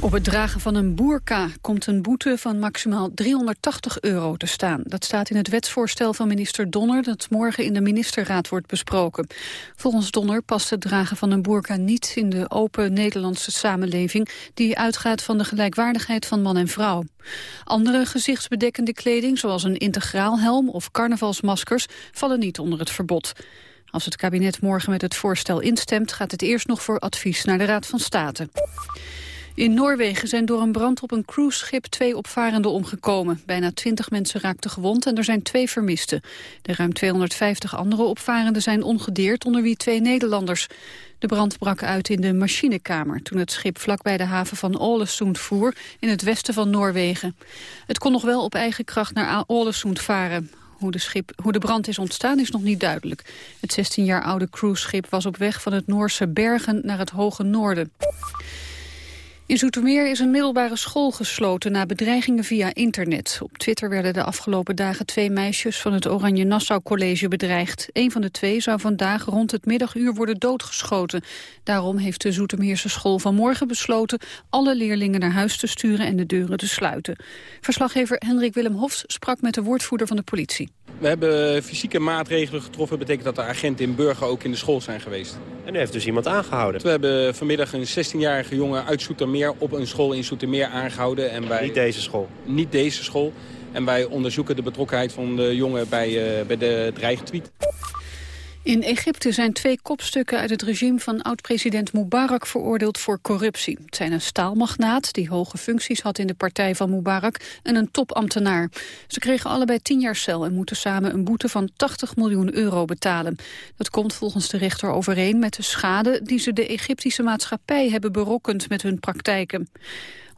Op het dragen van een boerka komt een boete van maximaal 380 euro te staan. Dat staat in het wetsvoorstel van minister Donner dat morgen in de ministerraad wordt besproken. Volgens Donner past het dragen van een boerka niet in de open Nederlandse samenleving die uitgaat van de gelijkwaardigheid van man en vrouw. Andere gezichtsbedekkende kleding zoals een integraal helm of carnavalsmaskers vallen niet onder het verbod. Als het kabinet morgen met het voorstel instemt gaat het eerst nog voor advies naar de Raad van State. In Noorwegen zijn door een brand op een cruiseschip twee opvarenden omgekomen. Bijna twintig mensen raakten gewond en er zijn twee vermisten. De ruim 250 andere opvarenden zijn ongedeerd, onder wie twee Nederlanders. De brand brak uit in de machinekamer toen het schip vlakbij de haven van Ålesund voer in het westen van Noorwegen. Het kon nog wel op eigen kracht naar Ålesund varen. Hoe de, schip, hoe de brand is ontstaan is nog niet duidelijk. Het 16 jaar oude cruiseschip was op weg van het Noorse Bergen naar het hoge noorden. In Zoetermeer is een middelbare school gesloten na bedreigingen via internet. Op Twitter werden de afgelopen dagen twee meisjes van het Oranje Nassau College bedreigd. Een van de twee zou vandaag rond het middaguur worden doodgeschoten. Daarom heeft de Zoetermeerse school vanmorgen besloten alle leerlingen naar huis te sturen en de deuren te sluiten. Verslaggever Hendrik Willem Hofs sprak met de woordvoerder van de politie. We hebben fysieke maatregelen getroffen. Dat betekent dat de agenten in Burger ook in de school zijn geweest. En u heeft dus iemand aangehouden? We hebben vanmiddag een 16-jarige jongen uit Zoetermeer op een school in Zoetermeer aangehouden. En wij... Niet deze school? Niet deze school. En wij onderzoeken de betrokkenheid van de jongen bij, uh, bij de dreigtweet. In Egypte zijn twee kopstukken uit het regime van oud-president Mubarak veroordeeld voor corruptie. Het zijn een staalmagnaat die hoge functies had in de partij van Mubarak en een topambtenaar. Ze kregen allebei tien jaar cel en moeten samen een boete van 80 miljoen euro betalen. Dat komt volgens de rechter overeen met de schade die ze de Egyptische maatschappij hebben berokkend met hun praktijken.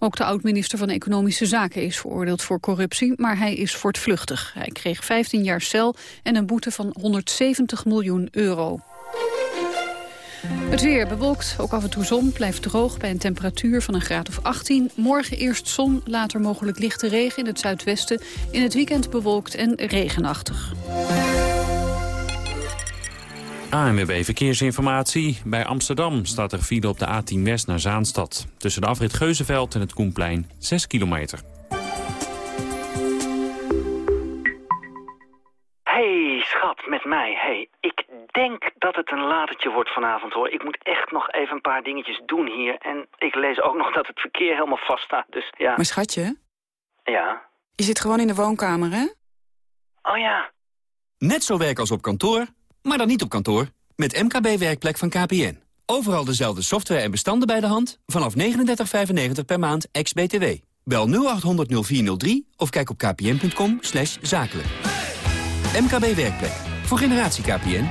Ook de oud-minister van Economische Zaken is veroordeeld voor corruptie, maar hij is voortvluchtig. Hij kreeg 15 jaar cel en een boete van 170 miljoen euro. Het weer bewolkt, ook af en toe zon, blijft droog bij een temperatuur van een graad of 18. Morgen eerst zon, later mogelijk lichte regen in het zuidwesten. In het weekend bewolkt en regenachtig. ANWB Verkeersinformatie. Bij Amsterdam staat er file op de A10 West naar Zaanstad. Tussen de afrit Geuzenveld en het Koenplein 6 kilometer. Hey schat, met mij. Hey, ik denk dat het een latertje wordt vanavond hoor. Ik moet echt nog even een paar dingetjes doen hier. En ik lees ook nog dat het verkeer helemaal vast staat, dus ja. Maar schatje? Ja? Je zit gewoon in de woonkamer, hè? Oh ja. Net zo werk als op kantoor maar dan niet op kantoor. Met MKB Werkplek van KPN. Overal dezelfde software en bestanden bij de hand. Vanaf 39,95 per maand, ex-BTW. Bel 0800 0403 of kijk op kpn.com zakelijk. MKB Werkplek. Voor generatie KPN.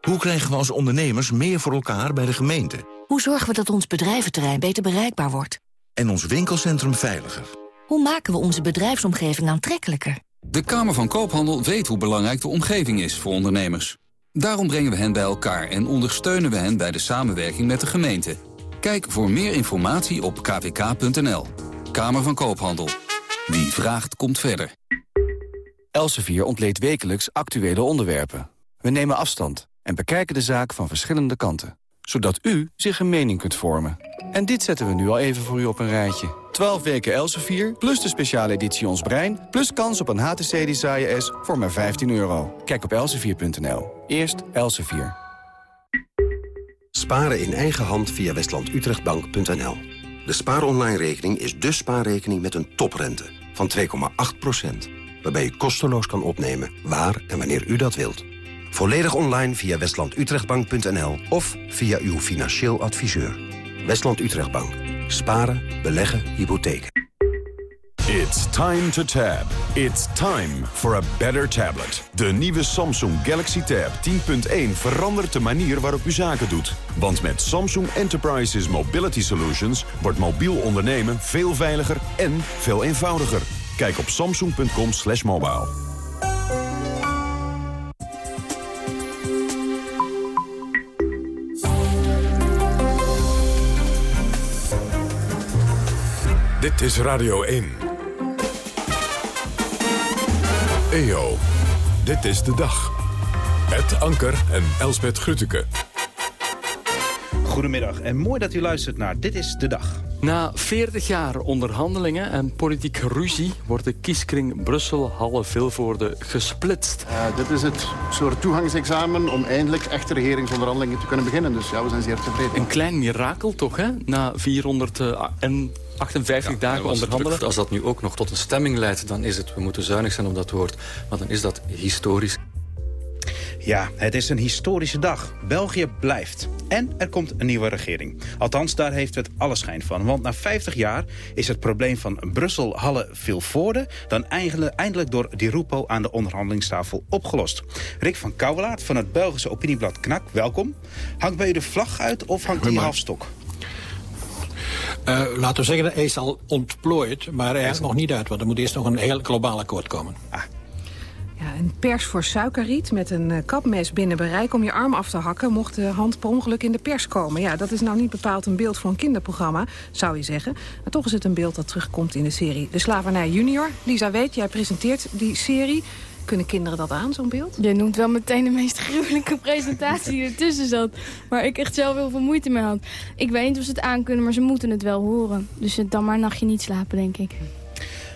Hoe krijgen we als ondernemers meer voor elkaar bij de gemeente? Hoe zorgen we dat ons bedrijventerrein beter bereikbaar wordt? En ons winkelcentrum veiliger? Hoe maken we onze bedrijfsomgeving aantrekkelijker? De Kamer van Koophandel weet hoe belangrijk de omgeving is voor ondernemers. Daarom brengen we hen bij elkaar en ondersteunen we hen bij de samenwerking met de gemeente. Kijk voor meer informatie op kvk.nl. Kamer van Koophandel. Wie vraagt, komt verder. Elsevier ontleed wekelijks actuele onderwerpen. We nemen afstand en bekijken de zaak van verschillende kanten. Zodat u zich een mening kunt vormen. En dit zetten we nu al even voor u op een rijtje. 12 weken Elsevier, plus de speciale editie Ons Brein... plus kans op een HTC Desire S voor maar 15 euro. Kijk op elsevier.nl. Eerst Elsevier. Sparen in eigen hand via westlandutrechtbank.nl. De spaaronline-rekening is de spaarrekening met een toprente van 2,8% waarbij u kosteloos kan opnemen waar en wanneer u dat wilt. Volledig online via westlandutrechtbank.nl of via uw financieel adviseur. Westland Utrechtbank. Sparen, beleggen, hypotheken. It's time to tab. It's time for a better tablet. De nieuwe Samsung Galaxy Tab 10.1 verandert de manier waarop u zaken doet. Want met Samsung Enterprises Mobility Solutions wordt mobiel ondernemen veel veiliger en veel eenvoudiger. Kijk op samsung.com slash mobile. Dit is Radio 1. EO. Dit is de dag. Het Anker en Elsbet Grutteke. Goedemiddag en mooi dat u luistert naar Dit is de Dag. Na 40 jaar onderhandelingen en politieke ruzie... wordt de kieskring Brussel-Halle-Vilvoorde gesplitst. Uh, dit is het soort toegangsexamen om eindelijk echte regeringsonderhandelingen te kunnen beginnen. Dus ja, we zijn zeer tevreden. Een klein mirakel toch, hè? Na 458 ja, dagen onderhandelen. Als dat nu ook nog tot een stemming leidt, dan is het... we moeten zuinig zijn op dat woord, maar dan is dat historisch. Ja, het is een historische dag. België blijft. En er komt een nieuwe regering. Althans, daar heeft het alle schijn van. Want na 50 jaar is het probleem van Brussel-Halle-Vilvoorde... dan eindelijk door Di Rupo aan de onderhandelingstafel opgelost. Rick van Kouwelaert van het Belgische opinieblad KNAK, welkom. Hangt bij u de vlag uit of hangt die halfstok? Uh, laten we zeggen, hij is al ontplooid, maar hij is nog niet uit. Want er moet eerst nog een heel globaal akkoord komen. Ah, ja, een pers voor suikerriet met een uh, kapmes binnen bereik om je arm af te hakken... mocht de hand per ongeluk in de pers komen. Ja, dat is nou niet bepaald een beeld voor een kinderprogramma, zou je zeggen. Maar toch is het een beeld dat terugkomt in de serie De Slavernij Junior. Lisa Weet, jij presenteert die serie. Kunnen kinderen dat aan, zo'n beeld? Je noemt wel meteen de meest gruwelijke presentatie die ertussen zat. Waar ik echt zelf heel veel moeite mee had. Ik weet niet of ze het aan kunnen, maar ze moeten het wel horen. Dus dan maar een nachtje niet slapen, denk ik.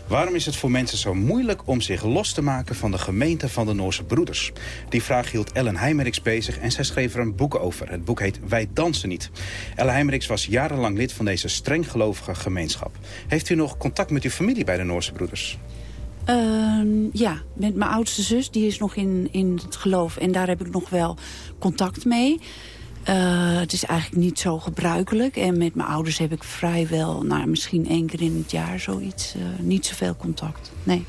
Waarom is het voor mensen zo moeilijk om zich los te maken van de gemeente van de Noorse broeders? Die vraag hield Ellen Heimeriks bezig en zij schreef er een boek over. Het boek heet Wij dansen niet. Ellen Heimeriks was jarenlang lid van deze strenggelovige gemeenschap. Heeft u nog contact met uw familie bij de Noorse broeders? Uh, ja, met mijn oudste zus, die is nog in, in het geloof. En daar heb ik nog wel contact mee. Uh, het is eigenlijk niet zo gebruikelijk. En met mijn ouders heb ik vrijwel, nou, misschien één keer in het jaar zoiets, uh, niet zoveel contact. Nee.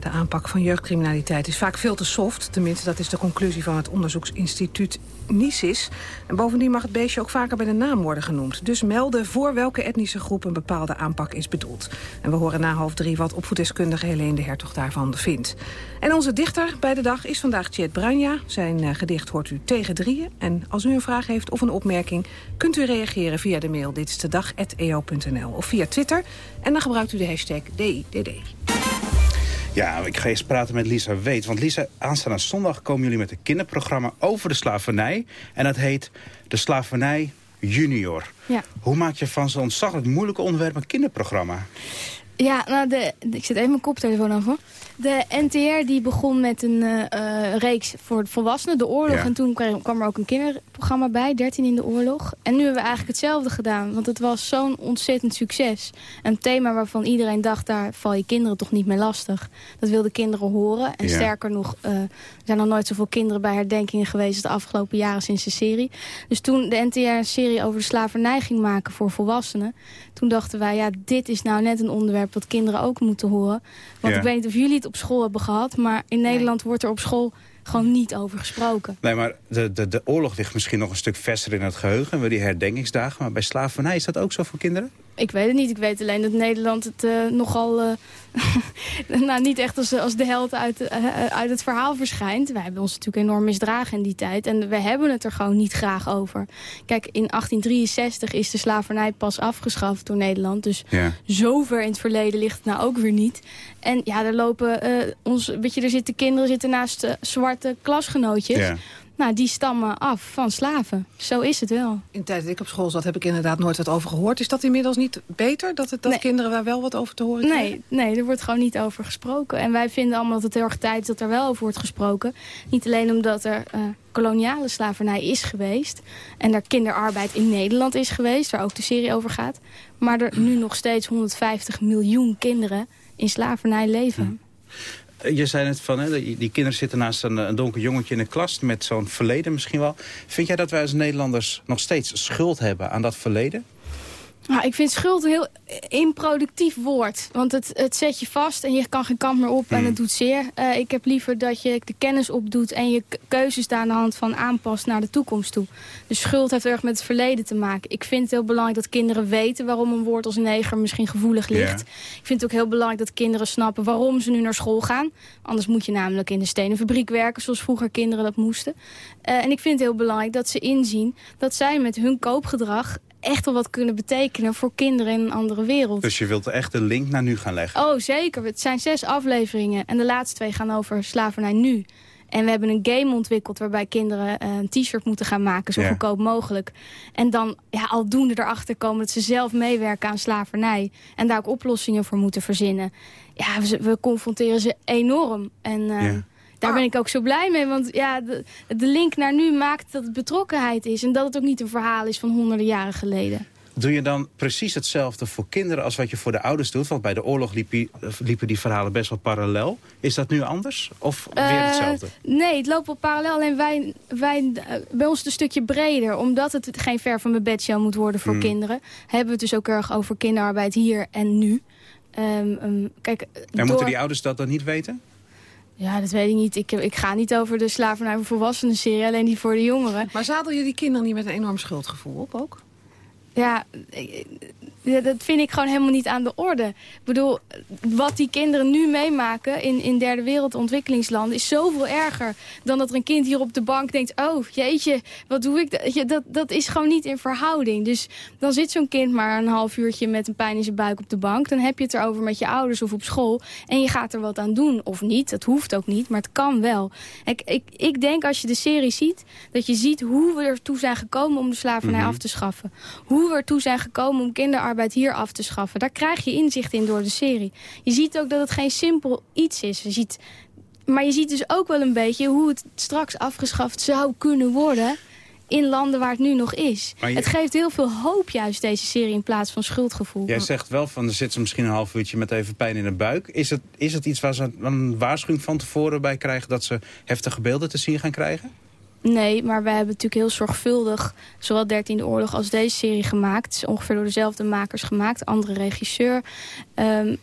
De aanpak van jeugdcriminaliteit is vaak veel te soft. Tenminste, dat is de conclusie van het onderzoeksinstituut NISIS. En bovendien mag het beestje ook vaker bij de naam worden genoemd. Dus melden voor welke etnische groep een bepaalde aanpak is bedoeld. En we horen na half drie wat opvoedingskundige Helene de Hertog daarvan vindt. En onze dichter bij de dag is vandaag Chet Bruinja. Zijn uh, gedicht hoort u tegen drieën. En als u een vraag heeft of een opmerking... kunt u reageren via de mail dit is de dag@eo.nl of via Twitter. En dan gebruikt u de hashtag DIDD. Ja, ik ga eens praten met Lisa Weet. Want Lisa, aanstaande zondag komen jullie met een kinderprogramma over de slavernij. En dat heet De Slavernij Junior. Ja. Hoe maak je van zo'n ontzaglijk moeilijke onderwerp een kinderprogramma? Ja, nou, de, ik zet even mijn koptelefoon af hoor. De NTR die begon met een uh, reeks voor volwassenen, de oorlog. En toen kwam er ook een kinderprogramma bij, 13 in de oorlog. En nu hebben we eigenlijk hetzelfde gedaan, want het was zo'n ontzettend succes. Een thema waarvan iedereen dacht, daar val je kinderen toch niet mee lastig. Dat wilden kinderen horen. En sterker nog, uh, er zijn nog nooit zoveel kinderen bij herdenkingen geweest... de afgelopen jaren sinds de serie. Dus toen de NTR een serie over de slavernij ging maken voor volwassenen... toen dachten wij, ja, dit is nou net een onderwerp dat kinderen ook moeten horen. Want ik weet niet of jullie het op school hebben gehad... maar in Nederland wordt er op school gewoon niet over gesproken. Nee, maar de, de, de oorlog ligt misschien nog een stuk verser in het geheugen... we die herdenkingsdagen, maar bij slavernij is dat ook zo voor kinderen? Ik weet het niet. Ik weet alleen dat Nederland het uh, nogal... Uh, nou, niet echt als, als de held uit, uh, uit het verhaal verschijnt. Wij hebben ons natuurlijk enorm misdragen in die tijd. En we hebben het er gewoon niet graag over. Kijk, in 1863 is de slavernij pas afgeschaft door Nederland. Dus ja. zover in het verleden ligt het nou ook weer niet. En ja, er lopen... ons, weet je, er zitten kinderen zitten naast zwarte klasgenootjes... Ja. Nou, die stammen af van slaven. Zo is het wel. In de tijd dat ik op school zat, heb ik inderdaad nooit wat over gehoord. Is dat inmiddels niet beter, dat, het, dat kinderen daar wel wat over te horen krijgen? Nee, nee, er wordt gewoon niet over gesproken. En wij vinden allemaal dat het heel erg tijd is dat er wel over wordt gesproken. Niet alleen omdat er uh, koloniale slavernij is geweest... en er kinderarbeid in Nederland is geweest, waar ook de serie over gaat... maar er nu nog steeds 150 miljoen kinderen in slavernij leven. Hm. Je zei net van, hè, die kinderen zitten naast een, een donker jongetje in de klas... met zo'n verleden misschien wel. Vind jij dat wij als Nederlanders nog steeds schuld hebben aan dat verleden? Nou, ik vind schuld een heel improductief woord. Want het, het zet je vast en je kan geen kant meer op en het doet zeer. Uh, ik heb liever dat je de kennis opdoet en je keuzes daar aan de hand van aanpast naar de toekomst toe. Dus schuld heeft erg met het verleden te maken. Ik vind het heel belangrijk dat kinderen weten waarom een woord als neger misschien gevoelig ligt. Ik vind het ook heel belangrijk dat kinderen snappen waarom ze nu naar school gaan. Anders moet je namelijk in de stenenfabriek werken zoals vroeger kinderen dat moesten. Uh, en ik vind het heel belangrijk dat ze inzien dat zij met hun koopgedrag echt wel wat kunnen betekenen voor kinderen in een andere wereld. Dus je wilt echt de link naar nu gaan leggen? Oh, zeker. Het zijn zes afleveringen. En de laatste twee gaan over slavernij nu. En we hebben een game ontwikkeld waarbij kinderen eh, een t-shirt moeten gaan maken, zo Ja. goedkoop mogelijk. En dan ja, aldoende erachter komen dat ze zelf meewerken aan slavernij. En daar ook oplossingen voor moeten verzinnen. Ja, we, we confronteren ze enorm. En eh, Ja. Daar ben ik ook zo blij mee. Want ja, de, de link naar nu maakt dat het betrokkenheid is. En dat het ook niet een verhaal is van honderden jaren geleden. Doe je dan precies hetzelfde voor kinderen als wat je voor de ouders doet? Want bij de oorlog liep liepen die verhalen best wel parallel. Is dat nu anders? Of weer Eh, hetzelfde? nee, het loopt wel parallel. Alleen wij, wij, eh, bij ons is het een stukje breder. Omdat het geen ver van mijn bedshow moet worden voor Hmm. kinderen. Hebben we het dus ook erg over kinderarbeid hier en nu. Ehm, ehm, kijk, En door- moeten die ouders dat dan niet weten? Ja, dat weet ik niet. Ik, ik ga niet over de slavernij voor volwassenen serie. Alleen die voor de jongeren. Maar zadel je die kinderen niet met een enorm schuldgevoel op ook? Ja, ja, dat vind ik gewoon helemaal niet aan de orde. Ik bedoel, wat die kinderen nu meemaken in, in derde wereld ontwikkelingslanden... is zoveel erger dan dat er een kind hier op de bank denkt... oh, jeetje, wat doe ik? dat, dat is gewoon niet in verhouding. Dus dan zit zo'n kind maar een half uurtje met een pijn in zijn buik op de bank. Dan heb je het erover met je ouders of op school. En je gaat er wat aan doen. Of niet, dat hoeft ook niet, maar het kan wel. Ik, ik, ik denk als je de serie ziet, dat je ziet hoe we ertoe zijn gekomen... om de slavernij Mhm. af te schaffen. Hoe we ertoe zijn gekomen om kinderarbeid hier af te schaffen. Daar krijg je inzicht in door de serie. Je ziet ook dat het geen simpel iets is. Je ziet, maar je ziet dus ook wel een beetje hoe het straks afgeschaft zou kunnen worden... in landen waar het nu nog is. Je- Het geeft heel veel hoop juist, deze serie, in plaats van schuldgevoel. Jij zegt wel van, er zit ze misschien een half uurtje met even pijn in de buik. Is het, is het iets waar ze een waarschuwing van tevoren bij krijgen... dat ze heftige beelden te zien gaan krijgen? Nee, maar wij hebben natuurlijk heel zorgvuldig... zowel 13e oorlog als deze serie gemaakt. Ongeveer door dezelfde makers gemaakt, andere regisseur. Ehm,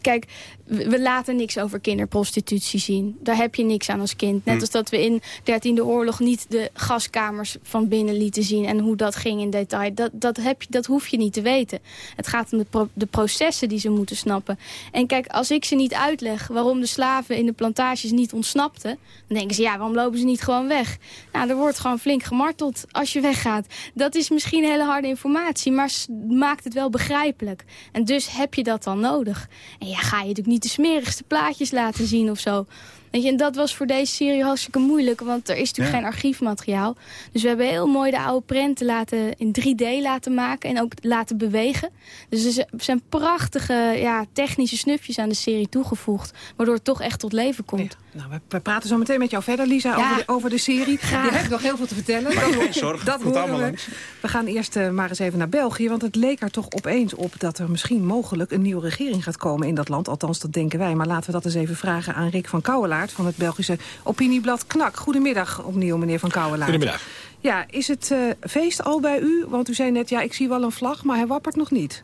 kijk, we laten niks over kinderprostitutie zien. Daar heb je niks aan als kind. Net Hm. als dat we in 13e oorlog niet de gaskamers van binnen lieten zien... en hoe dat ging in detail. Dat, dat, heb je, dat hoef je niet te weten. Het gaat om de, pro- de processen die ze moeten snappen. En kijk, als ik ze niet uitleg waarom de slaven in de plantages niet ontsnapten... dan denken ze, ja, waarom lopen ze niet gewoon weg? Nou, er wordt gewoon flink gemarteld als je weggaat. Dat is misschien hele harde informatie, maar maakt het wel begrijpelijk. En dus heb je dat dan nodig. En ja, ga je natuurlijk niet de smerigste plaatjes laten zien of zo. Weet je, en dat was voor deze serie hartstikke moeilijk, want er is natuurlijk Ja. geen archiefmateriaal. Dus we hebben heel mooi de oude prenten laten, in 3D laten maken en ook laten bewegen. Dus er zijn prachtige ja, technische snufjes aan de serie toegevoegd, waardoor het toch echt tot leven komt. Nou, we- praten zo meteen met jou verder, Lisa, over, de, over de serie. Graag. Je hebt nog heel veel te vertellen. Dat- zorgen, dat komt horen allemaal we. langs. We gaan eerst eh, maar eens even naar België, want het leek er toch opeens op... dat er misschien mogelijk een nieuwe regering gaat komen in dat land. Althans, dat denken wij. Maar laten we dat eens even vragen aan Rick van Kouwelaert... van het Belgische opinieblad KNAK. Goedemiddag opnieuw, meneer van Kouwelaert. Goedemiddag. Ja, is het eh, feest al bij u? Want u zei net, ja, ik zie wel een vlag, maar hij wappert nog niet.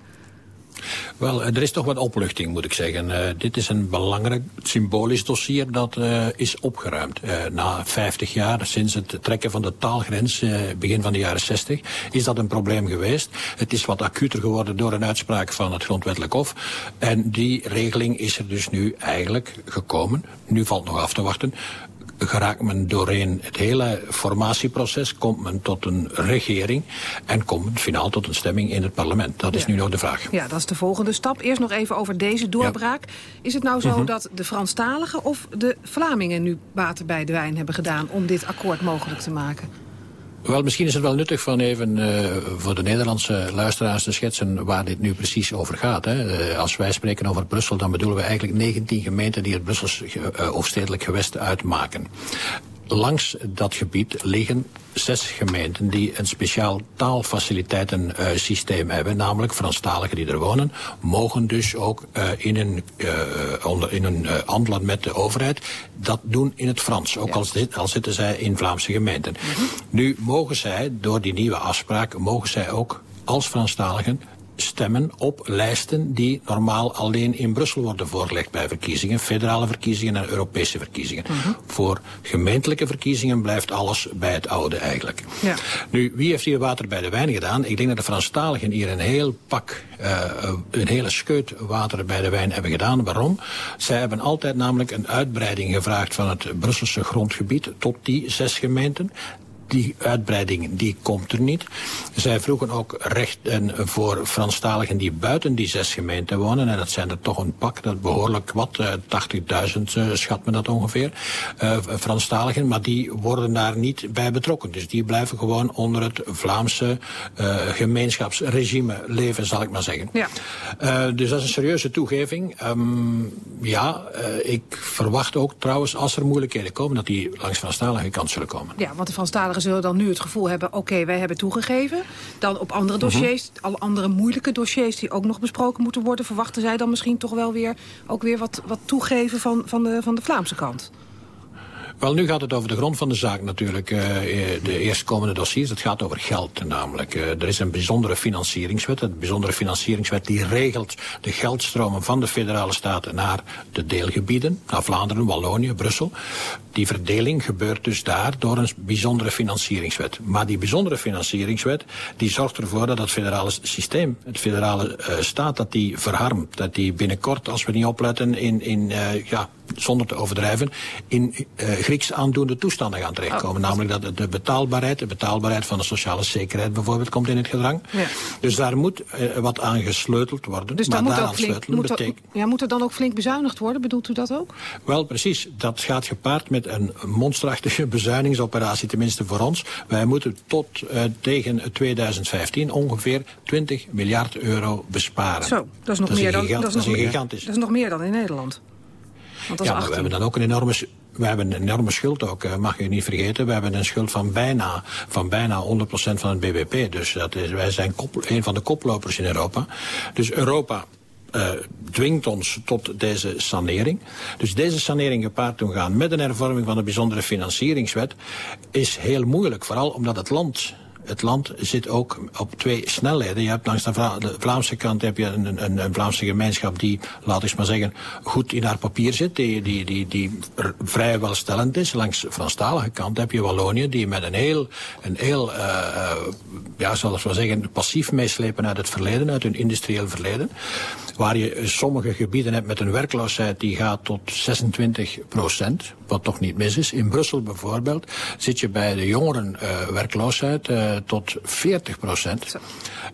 Wel, eh, er is toch wat opluchting, moet ik zeggen. Eh, dit is een belangrijk symbolisch dossier dat eh, is opgeruimd. Na 50 jaar, sinds het trekken van de taalgrens, begin van de jaren 60, is dat een probleem geweest. Het is wat acuter geworden door een uitspraak van het Grondwettelijk Hof. En die regeling is er dus nu eigenlijk gekomen. Nu valt nog af te wachten geraakt men doorheen het hele formatieproces, komt men tot een regering en komt men finaal tot een stemming in het parlement. Dat is Ja. nu nog de vraag. Ja, dat is de volgende stap. Eerst nog even over deze doorbraak. Is het nou zo Mhm. dat de Franstaligen of de Vlamingen nu water bij de wijn hebben gedaan... om dit akkoord mogelijk te maken? Wel, misschien is het wel nuttig van even eh, voor de Nederlandse luisteraars te schetsen waar dit nu precies over gaat. Hè. Eh, als wij spreken over Brussel, dan bedoelen we eigenlijk 19 gemeenten die het Brussels uh, hoofdstedelijk gewest uitmaken. Langs dat gebied liggen zes gemeenten die een speciaal taalfaciliteitensysteem hebben. Namelijk Franstaligen die er wonen, mogen dus ook uh, in een, uh, onder, in een uh, handelen met de overheid dat doen in het Frans. Ook ja. al, zit, al zitten zij in Vlaamse gemeenten. Mm -hmm. Nu mogen zij, door die nieuwe afspraak, mogen zij ook als Franstaligen stemmen op lijsten die normaal alleen in Brussel worden voorgelegd bij verkiezingen, federale verkiezingen en Europese verkiezingen. Uh -huh. Voor gemeentelijke verkiezingen blijft alles bij het oude eigenlijk. Ja. Nu, wie heeft hier water bij de wijn gedaan? Ik denk dat de Franstaligen hier een heel pak, uh, een hele scheut water bij de wijn hebben gedaan. Waarom? Zij hebben altijd namelijk een uitbreiding gevraagd van het Brusselse grondgebied tot die zes gemeenten. Die uitbreiding die komt er niet. Zij vroegen ook rechten voor Franstaligen die buiten die zes gemeenten wonen. En dat zijn er toch een pak, dat behoorlijk wat, 80.000 schat men dat ongeveer, uh, Franstaligen. Maar die worden daar niet bij betrokken. Dus die blijven gewoon onder het Vlaamse uh, gemeenschapsregime leven, zal ik maar zeggen. Ja. Uh, dus dat is een serieuze toegeving. Um, ja, ik verwacht ook trouwens, als er moeilijkheden komen, dat die langs Franstalige kant zullen komen. Ja, want de Franstaligen zullen dan nu het gevoel hebben... oké, wij hebben toegegeven. Dan op andere mhm. dossiers, alle andere moeilijke dossiers... die ook nog besproken moeten worden... verwachten zij dan misschien toch wel weer, ook weer wat, wat toegeven van, van, de, van de Vlaamse kant? Wel, nu gaat het over de grond van de zaak natuurlijk. Uh, de eerstkomende dossiers, het gaat over geld namelijk. Uh, er is een bijzondere financieringswet. Een bijzondere financieringswet die regelt de geldstromen van de federale staten naar de deelgebieden. Naar Vlaanderen, Wallonië, Brussel. Die verdeling gebeurt dus daar door een bijzondere financieringswet. Maar die bijzondere financieringswet die zorgt ervoor dat het federale systeem, het federale staat, dat die verharmt. Dat die binnenkort, als we niet opletten, in, in ja, zonder te overdrijven, in uh, Grieks aandoende toestanden gaan terechtkomen. Oh. Namelijk dat de betaalbaarheid, de betaalbaarheid van de sociale zekerheid bijvoorbeeld komt in het gedrang. Ja. Dus daar moet uh, wat aan gesleuteld worden. Dus maar moet, ook flink, moet, ja, moet er dan ook flink bezuinigd worden? Bedoelt u dat ook? Wel, precies. Dat gaat gepaard met een monsterachtige bezuinigingsoperatie, tenminste voor ons. Wij moeten tot uh, tegen 2015 ongeveer 20 miljard euro besparen. Zo, dat is nog meer dan, dat is nog gigantisch. Dat is nog meer dan in Nederland ja, maar we hebben dan ook een enorme, we hebben een enorme schuld ook, eh, mag je niet vergeten. We hebben een schuld van bijna, van bijna 100% van het bbp. Dus dat is, wij zijn een van de koplopers in Europa. Dus Europa uh, dwingt ons tot deze sanering. Dus deze sanering gepaard doen gaan met een hervorming van de bijzondere financieringswet is heel moeilijk. Vooral omdat het land het land zit ook op twee snelheden. Je hebt langs de, Vlaamse kant heb je een, een, Vlaamse gemeenschap die, laat ik maar zeggen, goed in haar papier zit, die, die, die, die vrij welstellend is. Langs de Franstalige kant heb je Wallonië die met een heel, een heel uh, ja, zal ik maar zeggen, passief meeslepen uit het verleden, uit hun industrieel verleden. Waar je sommige gebieden hebt met een werkloosheid die gaat tot 26 procent, wat toch niet mis is. In Brussel bijvoorbeeld zit je bij de jongeren uh, werkloosheid uh, tot 40 procent.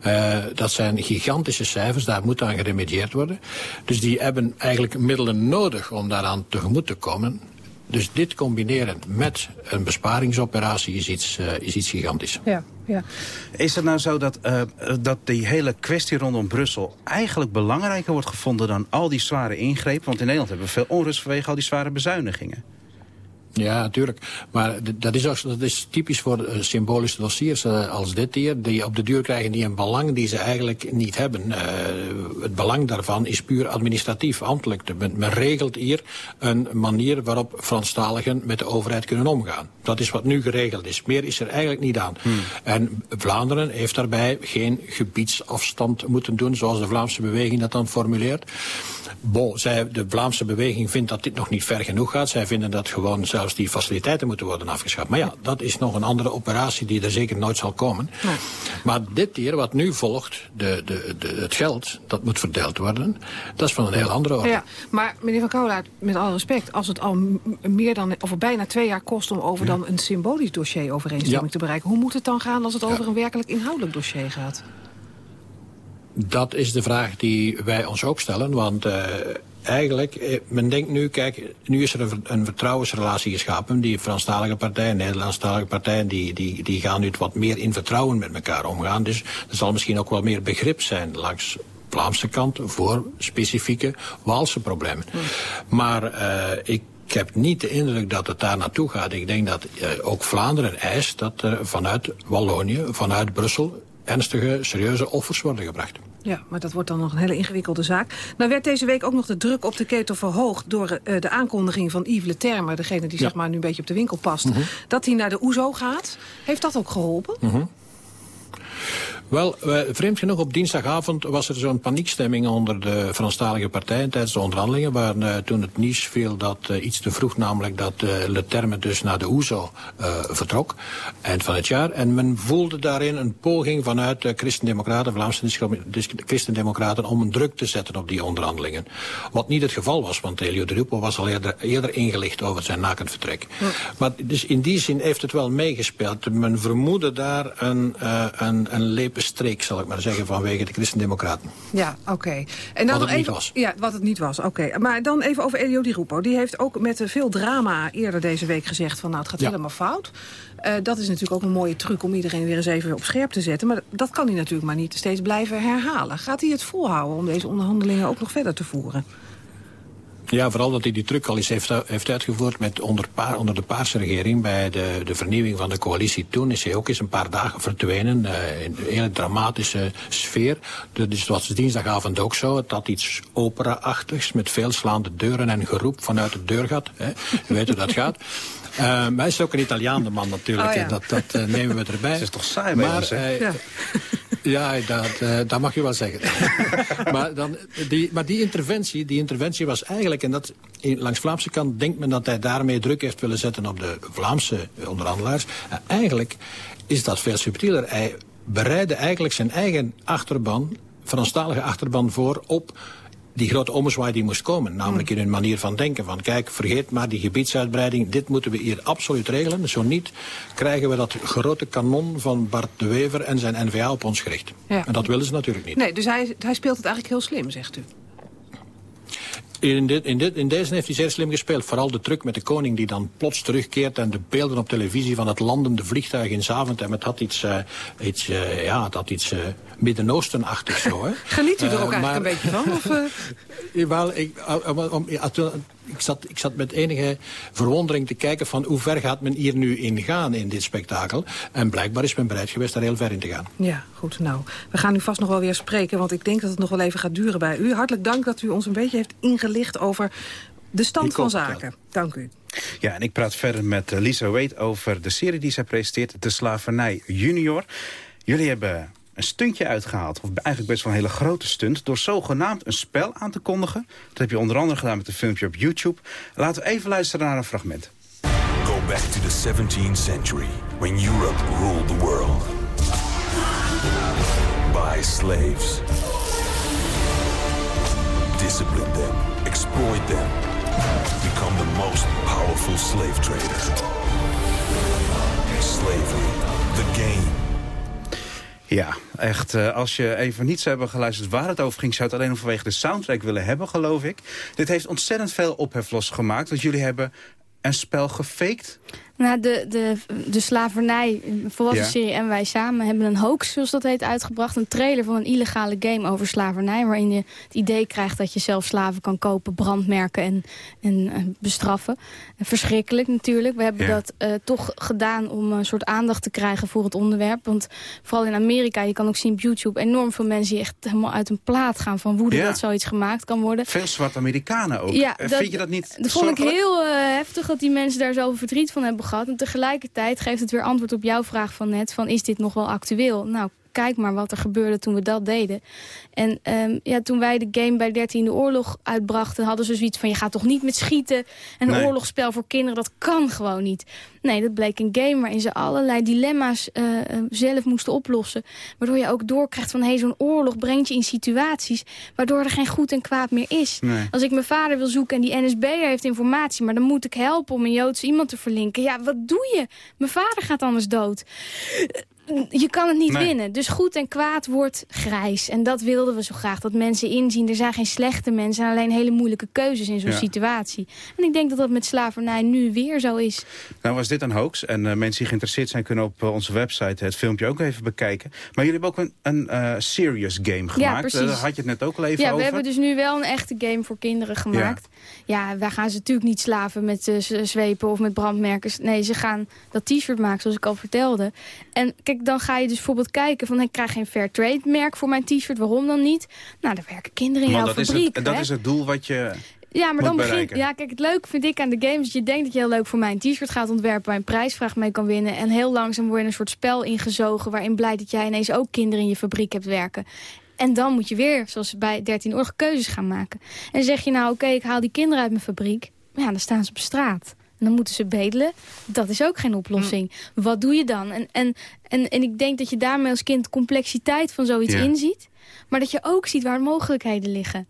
Uh, dat zijn gigantische cijfers, daar moet aan geremedieerd worden. Dus die hebben eigenlijk middelen nodig om daaraan tegemoet te komen. Dus dit combineren met een besparingsoperatie is iets, is iets gigantisch. Ja, ja. Is het nou zo dat, uh, dat die hele kwestie rondom Brussel... eigenlijk belangrijker wordt gevonden dan al die zware ingrepen? Want in Nederland hebben we veel onrust vanwege al die zware bezuinigingen. Ja, natuurlijk. Maar dat is, ook, dat is typisch voor uh, symbolische dossiers uh, als dit hier. Die op de duur krijgen die een belang die ze eigenlijk niet hebben. Uh, het belang daarvan is puur administratief, ambtelijk. Men, men, regelt hier een manier waarop Franstaligen met de overheid kunnen omgaan. Dat is wat nu geregeld is. Meer is er eigenlijk niet aan. Hmm. En Vlaanderen heeft daarbij geen gebiedsafstand moeten doen, zoals de Vlaamse beweging dat dan formuleert. Zij, de Vlaamse beweging vindt dat dit nog niet ver genoeg gaat. Zij vinden dat gewoon zelfs die faciliteiten moeten worden afgeschaft. Maar ja, dat is nog een andere operatie die er zeker nooit zal komen. Maar dit hier, wat nu volgt, de, de, de, het geld, dat moet verdeeld worden. Dat is van een heel andere orde. Ja, maar meneer Van Koolaert, met alle respect, als het al meer dan, of bijna twee jaar kost om over dan een symbolisch dossier overeenstemming te bereiken, hoe moet het dan gaan als het over een werkelijk inhoudelijk dossier gaat? Dat is de vraag die wij ons ook stellen, want uh, eigenlijk, eh, men denkt nu, kijk, nu is er een, een vertrouwensrelatie geschapen. Die Franstalige partijen, Nederlandstalige partijen, die, die, die gaan nu wat meer in vertrouwen met elkaar omgaan. Dus er zal misschien ook wel meer begrip zijn langs Vlaamse kant voor specifieke Waalse problemen. Hmm. Maar uh, ik ik heb niet de indruk dat het daar naartoe gaat. Ik denk dat uh, ook Vlaanderen eist dat er vanuit Wallonië, vanuit Brussel ernstige, serieuze offers worden gebracht. Ja, maar dat wordt dan nog een hele ingewikkelde zaak. Nou werd deze week ook nog de druk op de ketel verhoogd... door uh, de aankondiging van Yves Le Terme, degene die zeg maar nu een beetje op de winkel past... Mhm. dat hij naar de OESO gaat. Heeft dat ook geholpen? Mm Wel, vreemd genoeg, op dinsdagavond was er zo'n paniekstemming onder de Franstalige partijen tijdens de onderhandelingen, waar uh, toen het nieuws viel dat uh, iets te vroeg, namelijk dat Le Terme dus naar de OESO vertrok, eind van het jaar. En men voelde daarin een poging vanuit de Christendemocraten, Vlaamse Christendemocraten, om een druk te zetten op die onderhandelingen. Wat niet het geval was, want Elio de Rupo was al eerder, eerder ingelicht over zijn nakend vertrek. Ja. Maar dus in die zin heeft het wel meegespeeld. Men vermoedde daar een, een, een lepe streek, zal ik maar zeggen, vanwege de Christendemocraten. Ja, oké. En dan wat het even, niet was. Ja, wat het niet was, oké. Maar dan even over Elio Di Rupo. Die heeft ook met veel drama eerder deze week gezegd van nou, het gaat Ja. helemaal fout. Eh, dat is natuurlijk ook een mooie truc om iedereen weer eens even op scherp te zetten. Maar dat kan hij natuurlijk maar niet steeds blijven herhalen. Gaat hij het volhouden om deze onderhandelingen ook nog verder te voeren? Ja, vooral dat hij die truc al eens heeft, heeft uitgevoerd met onder, paar, onder de Paarse regering. Bij de, de vernieuwing van de coalitie toen is hij ook eens een paar dagen verdwenen. eh, in een hele dramatische sfeer. De- Dus het was dinsdagavond ook zo. Het had iets opera-achtigs met veel slaande deuren en geroep vanuit het deurgat. Hè. Je weet hoe dat gaat. Eh, maar hij is ook een Italiaan, de man natuurlijk. Oh, ja. Dat, dat eh, nemen we erbij. Het is toch saai bij maar, ons, hè? eh, Ja. Ja, dat, eh, dat mag je wel zeggen. maar, dan, die, maar die interventie, die interventie was eigenlijk... en dat, in- langs Vlaamse kant denkt men dat hij daarmee druk heeft willen zetten... op de Vlaamse onderhandelaars. Eh, eigenlijk is dat veel subtieler. Hij bereidde eigenlijk zijn eigen achterban... Franstalige achterban voor op die grote ommezwaai die moest komen. Namelijk in hun manier van denken. Van kijk, vergeet maar die gebiedsuitbreiding. Dit moeten we hier absoluut regelen. Zo niet krijgen we dat grote kanon van Bart de Wever en zijn NVA op ons gericht. Ja. En dat willen ze natuurlijk niet. Nee, dus hij, hij speelt het eigenlijk heel slim, zegt u. In, dit, in, dit, in deze heeft hij zeer slim gespeeld. Vooral de truc met de koning die dan plots terugkeert... en de beelden op televisie van het landende vliegtuig in Zaventem. Het had iets, eh, iets, eh, ja, het had iets eh, Midden-Oosten-achtig zo. Hè. Geniet u er ook eigenlijk maar- een beetje van? Of? Jawel, ik, ik, zat, ik zat met enige verwondering te kijken van hoe ver gaat men hier nu in gaan in dit spektakel. En blijkbaar is men bereid geweest daar heel ver in te gaan. Ja, goed. Nou, we gaan u vast nog wel weer spreken... want ik denk dat het nog wel even gaat duren bij u. Hartelijk dank dat u ons een beetje heeft ingelicht over de stand van zaken. Dank u. Ja, en ik praat verder met eh, Lisa Wade over de serie die zij presenteert, De Slavernij Junior. Jullie hebben een stuntje uitgehaald, of eigenlijk best wel een hele grote stunt... door zogenaamd een spel aan te kondigen. Dat heb je onder andere gedaan met een filmpje op YouTube. Laten we even luisteren naar een fragment. Go back to the 17th century when Europe ruled the world. Buy slaves. Discipline them. Exploit them. Become the most powerful slave trader. Slavery. The game. Ja, echt, eh, als je even niet zou hebben geluisterd waar het over ging... zou het alleen vanwege de soundtrack willen hebben, geloof ik. Dit heeft ontzettend veel ophef losgemaakt, want jullie hebben een spel gefaked. Nou, de, de, de slavernij, volwassen Ja. serie en wij samen hebben een hoax, zoals dat heet, uitgebracht. Een trailer van een illegale game over slavernij. Waarin je het idee krijgt dat je zelf slaven kan kopen, brandmerken en, en eh, bestraffen. En verschrikkelijk natuurlijk. We hebben Ja. dat eh, toch gedaan om een soort aandacht te krijgen voor het onderwerp. Want vooral in Amerika, je kan ook zien op YouTube, enorm veel mensen die echt helemaal uit een plaat gaan van woede Ja. dat zoiets gemaakt kan worden. Veel zwarte Amerikanen ook. Ja, Eh, dat- Vind je dat niet Dat vond ik heel heftig dat die mensen daar zoveel verdriet van hebben gehad. En tegelijkertijd geeft het weer antwoord op jouw vraag van net... van is dit nog wel actueel? Nou, kijk maar wat er gebeurde toen we dat deden. En ehm, ja, toen wij de game bij 13e oorlog uitbrachten... hadden ze zoiets van, je gaat toch niet met schieten... en een Nee. oorlogsspel voor kinderen, dat kan gewoon niet. Nee, dat bleek een game waarin ze allerlei dilemma's eh, eh, zelf moesten oplossen. Waardoor je ook doorkrijgt van, hé, zo'n oorlog brengt je in situaties... waardoor er geen goed en kwaad meer is. Nee. Als ik mijn vader wil zoeken en die NSB'er heeft informatie... maar dan moet ik helpen om een Joodse iemand te verlinken. Ja, wat doe je? Mijn vader gaat anders dood. Je kan het niet Nee. winnen. Dus goed en kwaad wordt grijs. En dat wilden we zo graag. Dat mensen inzien, er zijn geen slechte mensen... alleen hele moeilijke keuzes in zo'n Ja. situatie. En ik denk dat dat met slavernij nu weer zo is. Nou was dit een hoax en eh, mensen die geïnteresseerd zijn... kunnen op eh, onze website het filmpje ook even bekijken. Maar jullie hebben ook een, een eh, serious game gemaakt. precies. Eh, daar had je het net ook al even ja, over. we hebben dus nu wel een echte game voor kinderen gemaakt. Ja, wij gaan ze natuurlijk niet slaven met zwepen of met brandmerkers. Nee, ze gaan dat t-shirt maken, zoals ik al vertelde. En kijk, dan ga je dus bijvoorbeeld kijken van... ik krijg geen fair trade merk voor mijn t-shirt, waarom dan niet? Nou, daar werken kinderen in Want jouw dat, is fabriek. het, dat is het doel wat je... Ja, maar dan begint... Ja, kijk, het leuke vind ik aan de games... dat je denkt dat je heel leuk voor mij een t-shirt gaat ontwerpen... waar een prijsvraag mee kan winnen. En heel langzaam word je een soort spel ingezogen... waarin blijkt dat jij ineens ook kinderen in je fabriek hebt werken. En dan moet je weer, zoals bij 13 uur, keuzes gaan maken. En zeg je nou, oké, ik haal die kinderen uit mijn fabriek. Maar ja, dan staan ze op straat. En dan moeten ze bedelen. Dat is ook geen oplossing. Wat doe je dan? En, en, en, en ik denk dat je daarmee als kind de complexiteit van zoiets Ja. inziet. Maar dat je ook ziet waar mogelijkheden liggen.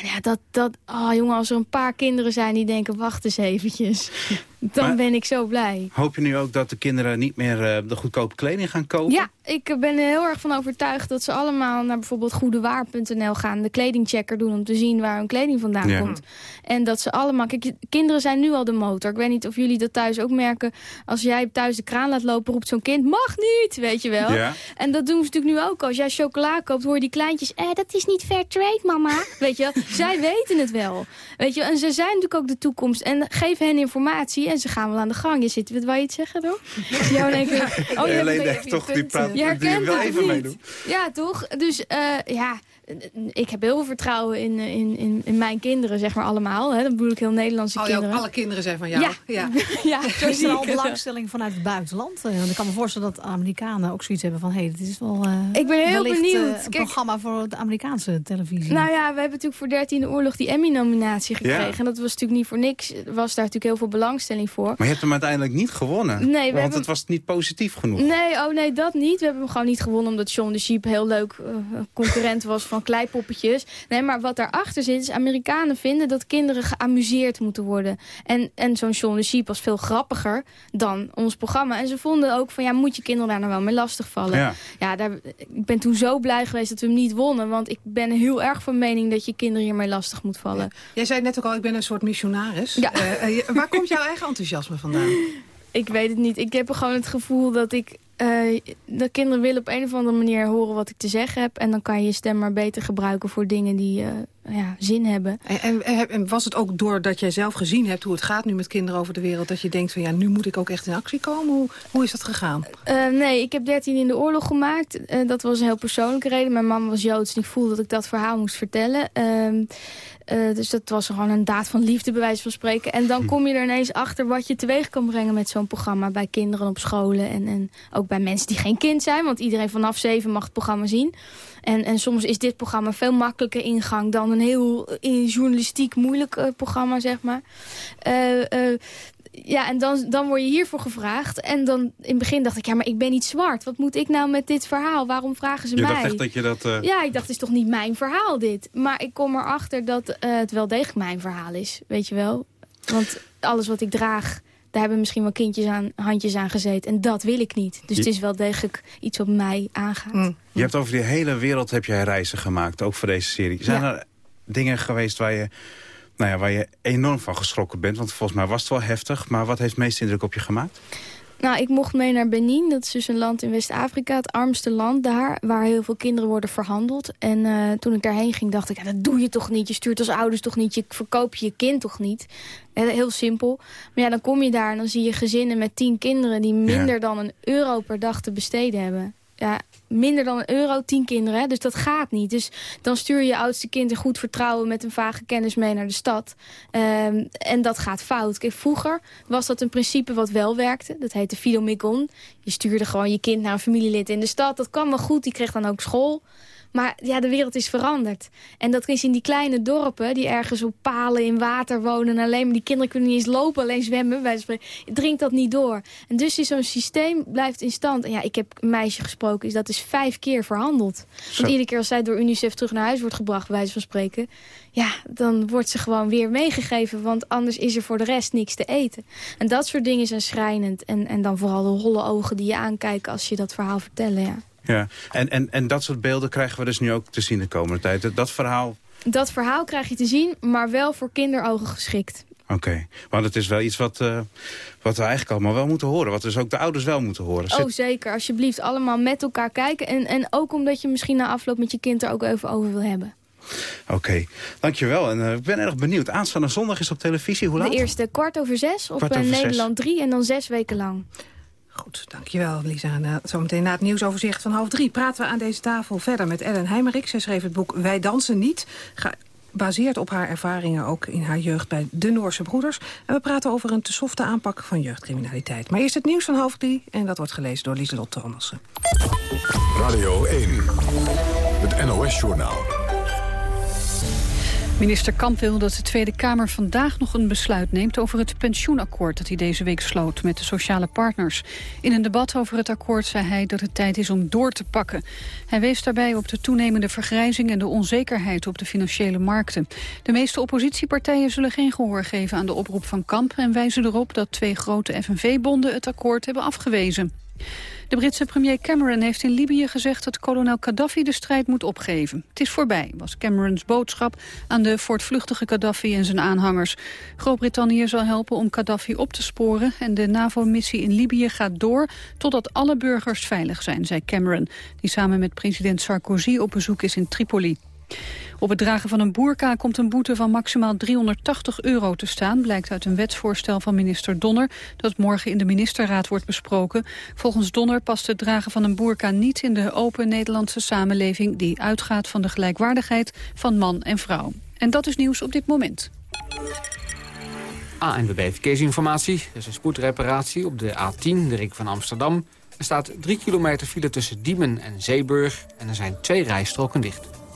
En ja, dat, dat, oh jongen, als er een paar kinderen zijn die denken, wacht eens eventjes. Dan Maar- ben ik zo blij. Hoop je nu ook dat de kinderen niet meer eh, de goedkope kleding gaan kopen? Ja, ik ben er heel erg van overtuigd dat ze allemaal naar bijvoorbeeld goedewaar.nl gaan. De kledingchecker doen om te zien waar hun kleding vandaan Ja. komt. En dat ze allemaal... Kijk, kinderen zijn nu al de motor. Ik weet niet of jullie dat thuis ook merken. Als jij thuis de kraan laat lopen, roept zo'n kind... Mag niet, weet je wel. Ja. En dat doen ze natuurlijk nu ook. Als jij chocola koopt, hoor je die kleintjes... Eh, dat is niet fair trade, mama. Weet je wel. Zij weten het wel. Weet je. En ze zijn natuurlijk ook de toekomst. En geef hen informatie en ze gaan wel aan de gang. Je zit, wat wou je iets zeggen, toch? Ik zie jou in één keer... Oh, je hebt even toch je die praat- Je herkent die wil het even meedoen. Ja, toch? Dus eh, ja, ik heb heel veel vertrouwen in, eh, in, in, in mijn kinderen, zeg maar allemaal. Hè. Dan bedoel ik heel Nederlandse Oh kinderen. alle kinderen zijn van jou. Ja. ja. ja, zo Is zie er al belangstelling vanuit het buitenland? Eh, Want ik kan me voorstellen dat Amerikanen ook zoiets hebben van... hé, dit is wel eh, Ik ben heel wellicht, benieuwd. een Kijk- programma voor de Amerikaanse televisie. Nou ja, we hebben natuurlijk voor 13e oorlog die Emmy-nominatie gekregen. Ja. En dat was natuurlijk niet voor niks. Er was daar natuurlijk heel veel belangstelling voor. Maar je hebt hem uiteindelijk niet gewonnen. Nee, we want hebben- het was niet positief genoeg. Nee, oh nee, dat niet. We hebben hem gewoon niet gewonnen omdat Sean de Sheep heel leuk concurrent was van kleipoppetjes. Nee, maar wat daarachter zit is Amerikanen vinden dat kinderen geamuseerd moeten worden. En, en zo'n Sean de Sheep was veel grappiger dan ons programma. En ze vonden ook van ja, moet je kinderen daar nou wel mee lastigvallen? Ja. Ja, daar, ik ben toen zo blij geweest dat we hem niet wonnen. Want ik ben heel erg van mening dat je kinderen hiermee lastig moet vallen. Jij zei net ook al, ik ben een soort missionaris. Ja. Eh, eh, waar komt jouw eigen enthousiasme vandaan? Ik weet het niet. Ik heb gewoon het gevoel dat ik... eh, dat kinderen willen op een of andere manier horen wat ik te zeggen heb. En dan kan je je stem maar beter gebruiken voor dingen die eh, ja, zin hebben. En, en, en was het ook doordat jij zelf gezien hebt hoe het gaat nu met kinderen over de wereld... dat je denkt van ja, nu moet ik ook echt in actie komen? Hoe, hoe is dat gegaan? Eh, nee, ik heb 13 in de oorlog gemaakt. Eh, dat was een heel persoonlijke reden. Mijn mama was Joods en ik voelde dat ik dat verhaal moest vertellen. Ehm, eh, dus dat was gewoon een daad van liefde, bij wijze van spreken. En dan kom je er ineens achter wat je teweeg kan brengen met zo'n programma. Bij kinderen op scholen en, en ook bij mensen die geen kind zijn. Want iedereen vanaf zeven mag het programma zien. En, en soms is dit programma veel makkelijker ingang dan een heel eh, journalistiek moeilijk eh, programma, zeg maar. Eh, eh, ja, en dan, dan word je hiervoor gevraagd. En dan in het begin dacht ik, ja, maar ik ben niet zwart. Wat moet ik nou met dit verhaal? Waarom vragen ze Je mij? dacht echt dat je dat... Ja, ik dacht, het is toch niet mijn verhaal dit? Maar ik kom erachter dat het wel degelijk mijn verhaal is, weet je wel. Want alles wat ik draag, daar hebben misschien wel kindjes aan, handjes aan gezeten. En dat wil ik niet. Dus Je- het is wel degelijk iets wat mij aangaat. Je hebt over die hele wereld heb jij reizen gemaakt, ook voor deze serie. Zijn Ja. er dingen geweest waar je, nou ja, waar je enorm van geschrokken bent? Want volgens mij was het wel heftig. Maar wat heeft het meeste indruk op je gemaakt? Nou, ik mocht mee naar Benin. Dat is dus een land in West-Afrika, het armste land daar... waar heel veel kinderen worden verhandeld. En eh, toen ik daarheen ging, dacht ik, ja, dat doe je toch niet. Je stuurt als ouders toch niet, je verkoop je je kind toch niet. Eh, heel simpel. Maar ja, dan kom je daar en dan zie je gezinnen met tien kinderen... die minder dan een euro per dag te besteden hebben. Ja, minder dan een euro, tien kinderen. Dus dat gaat niet. Dus dan stuur je oudste kind in goed vertrouwen... met een vage kennis mee naar de stad. Ehm, en dat gaat fout. Vroeger was dat een principe wat wel werkte. Dat heette Fidomigon. Je stuurde gewoon je kind naar een familielid in de stad. Dat kwam wel goed, die kreeg dan ook school. Maar ja, de wereld is veranderd. En dat is in die kleine dorpen die ergens op palen in water wonen... en alleen maar die kinderen kunnen niet eens lopen, alleen zwemmen. Bij dringt dat niet door. En dus is zo'n systeem blijft in stand. En ja, ik heb een meisje gesproken, is dat is vijf keer verhandeld. Zo. Want iedere keer als zij door UNICEF terug naar huis wordt gebracht... bij wijze van spreken, ja, dan wordt ze gewoon weer meegegeven. Want anders is er voor de rest niks te eten. En dat soort dingen zijn schrijnend. En, en dan vooral de holle ogen die je aankijken als je dat verhaal vertellen, ja. Ja, en, en, en dat soort beelden krijgen we dus nu ook te zien de komende tijd. Dat, dat verhaal, Dat verhaal krijg je te zien, maar wel voor kinderogen geschikt. oké. Want het is wel iets wat, eh, wat we eigenlijk allemaal wel moeten horen. Wat dus ook de ouders wel moeten horen. Zit- Oh, zeker. Alsjeblieft, allemaal met elkaar kijken. En, en ook omdat je misschien na afloop met je kind er ook even over wil hebben. Oké, dankjewel. En eh, ik ben erg benieuwd. Aanstaande zondag is op televisie. Hoe laat? De eerste kwart over zes op Kwart eh, over. Nederland 3 en dan zes weken lang. Goed, dankjewel Lisa. En, zometeen na het nieuwsoverzicht van half drie praten we aan deze tafel verder met Ellen Heimerik. Zij schreef het boek Wij dansen niet. Ga baseert op haar ervaringen ook in haar jeugd bij de Noorse Broeders. En we praten over een te softe aanpak van jeugdcriminaliteit. Maar eerst het nieuws van half drie en dat wordt gelezen door Lieselot Thomassen. Radio 1, het NOS-journaal. Minister Kamp wil dat de Tweede Kamer vandaag nog een besluit neemt over het pensioenakkoord dat hij deze week sloot met de sociale partners. In een debat over het akkoord zei hij dat het tijd is om door te pakken. Hij wees daarbij op de toenemende vergrijzing en de onzekerheid op de financiële markten. De meeste oppositiepartijen zullen geen gehoor geven aan de oproep van Kamp en wijzen erop dat twee grote FNV-bonden het akkoord hebben afgewezen. De Britse premier Cameron heeft in Libië gezegd dat kolonel Gaddafi de strijd moet opgeven. Het is voorbij, was Camerons boodschap aan de voortvluchtige Gaddafi en zijn aanhangers. Groot-Brittannië zal helpen om Gaddafi op te sporen en de NAVO-missie in Libië gaat door totdat alle burgers veilig zijn, zei Cameron, die samen met president Sarkozy op bezoek is in Tripoli. Op het dragen van een boerka komt een boete van maximaal 380 euro te staan... blijkt uit een wetsvoorstel van minister Donner... dat morgen in de ministerraad wordt besproken. Volgens Donner past het dragen van een boerka niet in de open Nederlandse samenleving... die uitgaat van de gelijkwaardigheid van man en vrouw. En dat is nieuws op dit moment. ANWB Verkeersinformatie. Er is een spoedreparatie op de A10, de ring van Amsterdam. Er staat 3 kilometer file tussen Diemen en Zeeburg... en er zijn twee rijstroken dicht.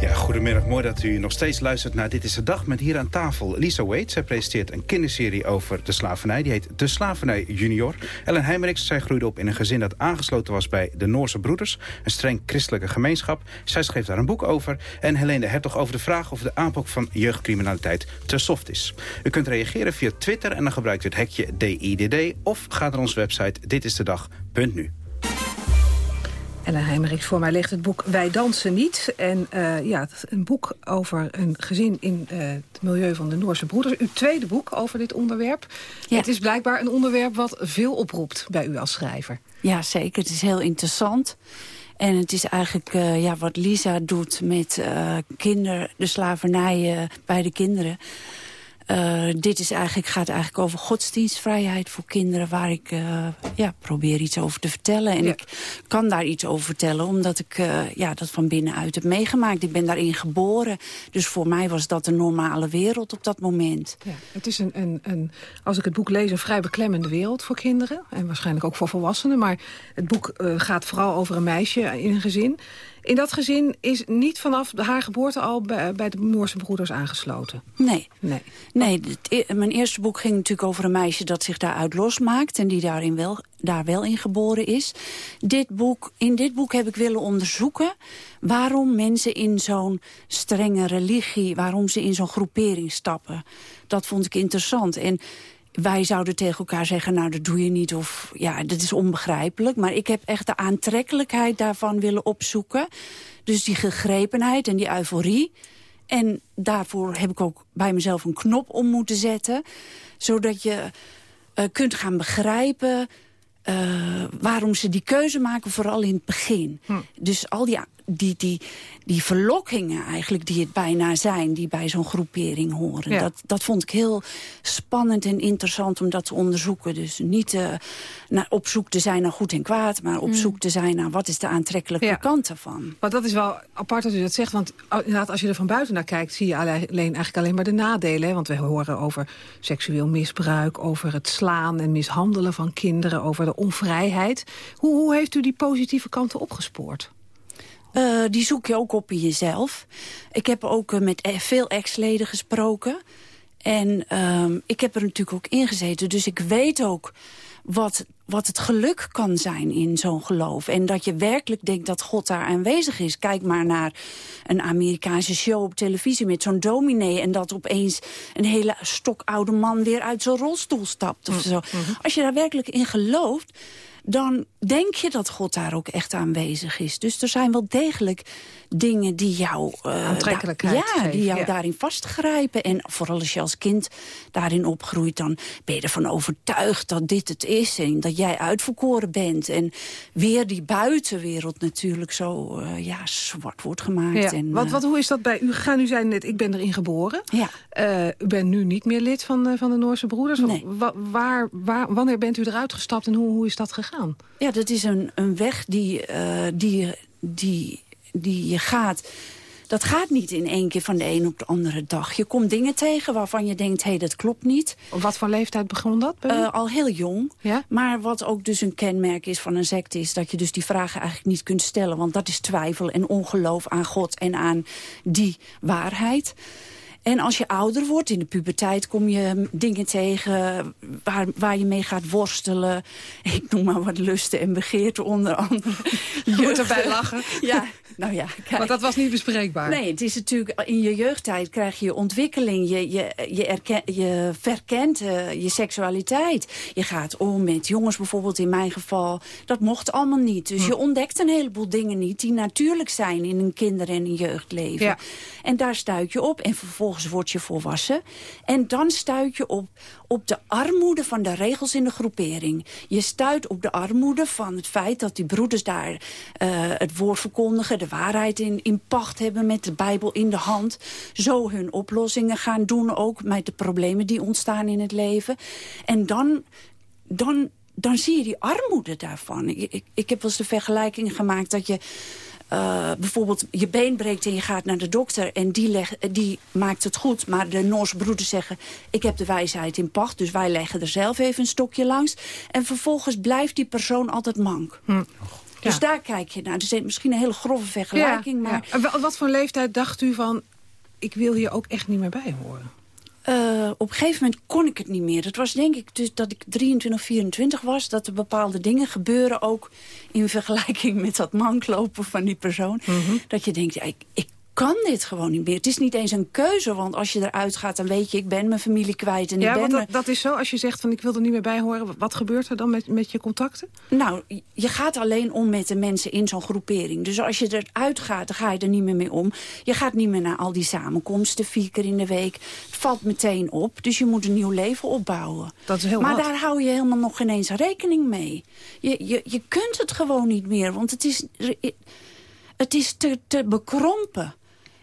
Ja, goedemiddag. Mooi dat u nog steeds luistert naar Dit is de Dag. Met hier aan tafel Lisa Wade. Zij presenteert een kinderserie over de slavernij. Die heet De Slavernij Junior. Ellen Heimerichs, zij groeide op in een gezin dat aangesloten was bij de Noorse Broeders. Een streng christelijke gemeenschap. Zij schreef daar een boek over. En Helene Hertog over de vraag of de aanpak van jeugdcriminaliteit te soft is. U kunt reageren via Twitter en dan gebruikt u het hekje DIDD. Of ga naar onze website ditistedag.nu. Ellen Heimerichs, voor mij ligt het boek Wij dansen niet. En uh, ja, een boek over een gezin in uh, het milieu van de Noorse broeders. Uw tweede boek over dit onderwerp. Ja. Het is blijkbaar een onderwerp wat veel oproept bij u als schrijver. Ja, zeker. Het is heel interessant. En het is eigenlijk uh, ja, wat Lisa doet met kinder, de slavernij bij de kinderen. Uh, dit is eigenlijk, gaat eigenlijk over godsdienstvrijheid voor kinderen... waar ik uh, ja, probeer iets over te vertellen. En ja. ik kan daar iets over vertellen omdat ik uh, ja, dat van binnenuit heb meegemaakt. Ik ben daarin geboren. Dus voor mij was dat een normale wereld op dat moment. Ja, het is een, een, een, als ik het boek lees, een vrij beklemmende wereld voor kinderen. En waarschijnlijk ook voor volwassenen. Maar het boek gaat vooral over een meisje in een gezin... In dat gezin is niet vanaf haar geboorte al bij, bij de Noorse broeders aangesloten? Nee. Nee, nee het, mijn eerste boek ging natuurlijk over een meisje dat zich daaruit losmaakt... en die daarin wel, daar wel in geboren is. Dit boek, in dit boek heb ik willen onderzoeken... waarom mensen in zo'n strenge religie... waarom ze in zo'n groepering stappen. Dat vond ik interessant. En wij zouden tegen elkaar zeggen, nou dat doe je niet of ja, dat is onbegrijpelijk. Maar ik heb echt de aantrekkelijkheid daarvan willen opzoeken. Dus die gegrepenheid en die euforie. En daarvoor heb ik ook bij mezelf een knop om moeten zetten. Zodat je uh, kunt gaan begrijpen uh, waarom ze die keuze maken, vooral in het begin. Hm. Dus al die, die, die, die verlokkingen eigenlijk die het bijna zijn... die bij zo'n groepering horen. Ja. Dat, dat vond ik heel spannend en interessant om dat te onderzoeken. Dus niet uh, naar, op zoek te zijn naar goed en kwaad... maar op hm. zoek te zijn naar wat is de aantrekkelijke ja. kant ervan. Maar dat is wel apart dat u dat zegt. Want inderdaad, als je er van buiten naar kijkt... zie je alleen, eigenlijk alleen maar de nadelen. Hè? Want we horen over seksueel misbruik... over het slaan en mishandelen van kinderen... over de onvrijheid. Hoe, hoe heeft u die positieve kanten opgespoord? Uh, die zoek je ook op in jezelf. Ik heb ook uh, met veel ex-leden gesproken. En uh, ik heb er natuurlijk ook in gezeten. Dus ik weet ook wat, wat het geluk kan zijn in zo'n geloof. En dat je werkelijk denkt dat God daar aanwezig is. Kijk maar naar een Amerikaanse show op televisie met zo'n dominee... en dat opeens een hele stokoude man weer uit zijn rolstoel stapt of zo. Mm -hmm. Als je daar werkelijk in gelooft dan denk je dat God daar ook echt aanwezig is. Dus er zijn wel degelijk dingen die jou... Uh, Aantrekkelijkheid Ja, die jou ja. daarin vastgrijpen. En vooral als je als kind daarin opgroeit... dan ben je ervan overtuigd dat dit het is. En dat jij uitverkoren bent. En weer die buitenwereld natuurlijk zo uh, ja, zwart wordt gemaakt. Ja. En, wat, wat, hoe is dat bij u gegaan? U zei net, ik ben erin geboren. Ja. Uh, u bent nu niet meer lid van, van de Noorse Broeders. Nee. Wa waar, waar, wanneer bent u eruit gestapt en hoe, hoe is dat gegaan? gaan? Ja, dat is een, een weg die, uh, die, die, die je gaat... Dat gaat niet in één keer van de een op de andere dag. Je komt dingen tegen waarvan je denkt, hé, hey, dat klopt niet. Op wat voor leeftijd begon dat? Uh, al heel jong. Ja? Maar wat ook dus een kenmerk is van een secte... is dat je dus die vragen eigenlijk niet kunt stellen. Want dat is twijfel en ongeloof aan God en aan die waarheid. En als je ouder wordt, in de puberteit kom je dingen tegen waar, waar je mee gaat worstelen. Ik noem maar wat lusten en begeerten onder andere. Je moet erbij lachen. Ja, nou ja. Kijk. Want dat was niet bespreekbaar. Nee, het is natuurlijk, in je jeugdtijd krijg je ontwikkeling. Je, je, je, erken, je verkent uh, je seksualiteit. Je gaat om met jongens bijvoorbeeld in mijn geval. Dat mocht allemaal niet. Dus hm. je ontdekt een heleboel dingen niet die natuurlijk zijn in een kinder- en een jeugdleven. Ja. En daar stuit je op. En vervolgens vervolgens word je volwassen. En dan stuit je op, op de armoede van de regels in de groepering. Je stuit op de armoede van het feit dat die broeders daar uh, het woord verkondigen... de waarheid in, in pacht hebben met de Bijbel in de hand. Zo hun oplossingen gaan doen, ook met de problemen die ontstaan in het leven. En dan... dan dan zie je die armoede daarvan. Ik, ik, ik heb wel eens de vergelijking gemaakt dat je uh, bijvoorbeeld je been breekt en je gaat naar de dokter... en die, leg, die maakt het goed, maar de Noorse broeders zeggen... ik heb de wijsheid in pacht, dus wij leggen er zelf even een stokje langs. En vervolgens blijft die persoon altijd mank. Hm. Dus daar kijk je naar. Dus misschien een hele grove vergelijking. maar... Ja. Wat voor leeftijd dacht u van... ik wil hier ook echt niet meer bij horen? Uh, op een gegeven moment kon ik het niet meer. Het was denk ik dus dat ik 23, 24 was... dat er bepaalde dingen gebeuren ook in vergelijking met dat manklopen van die persoon. Mm -hmm. Dat je denkt, ja, ik, ik kan dit gewoon niet meer. Het is niet eens een keuze, want als je eruit gaat... dan weet je, ik ben mijn familie kwijt. En ja, ik ben want dat, dat, is zo. Als je zegt, van ik wil er niet meer bij horen... wat gebeurt er dan met, met je contacten? Nou, je gaat alleen om met de mensen in zo'n groepering. Dus als je eruit gaat, dan ga je er niet meer mee om. Je gaat niet meer naar al die samenkomsten, vier keer in de week. Het valt meteen op, dus je moet een nieuw leven opbouwen. Dat is heel maar wat. daar hou je helemaal nog geen eens rekening mee. Je, je, je kunt het gewoon niet meer, want het is, het is te, te bekrompen.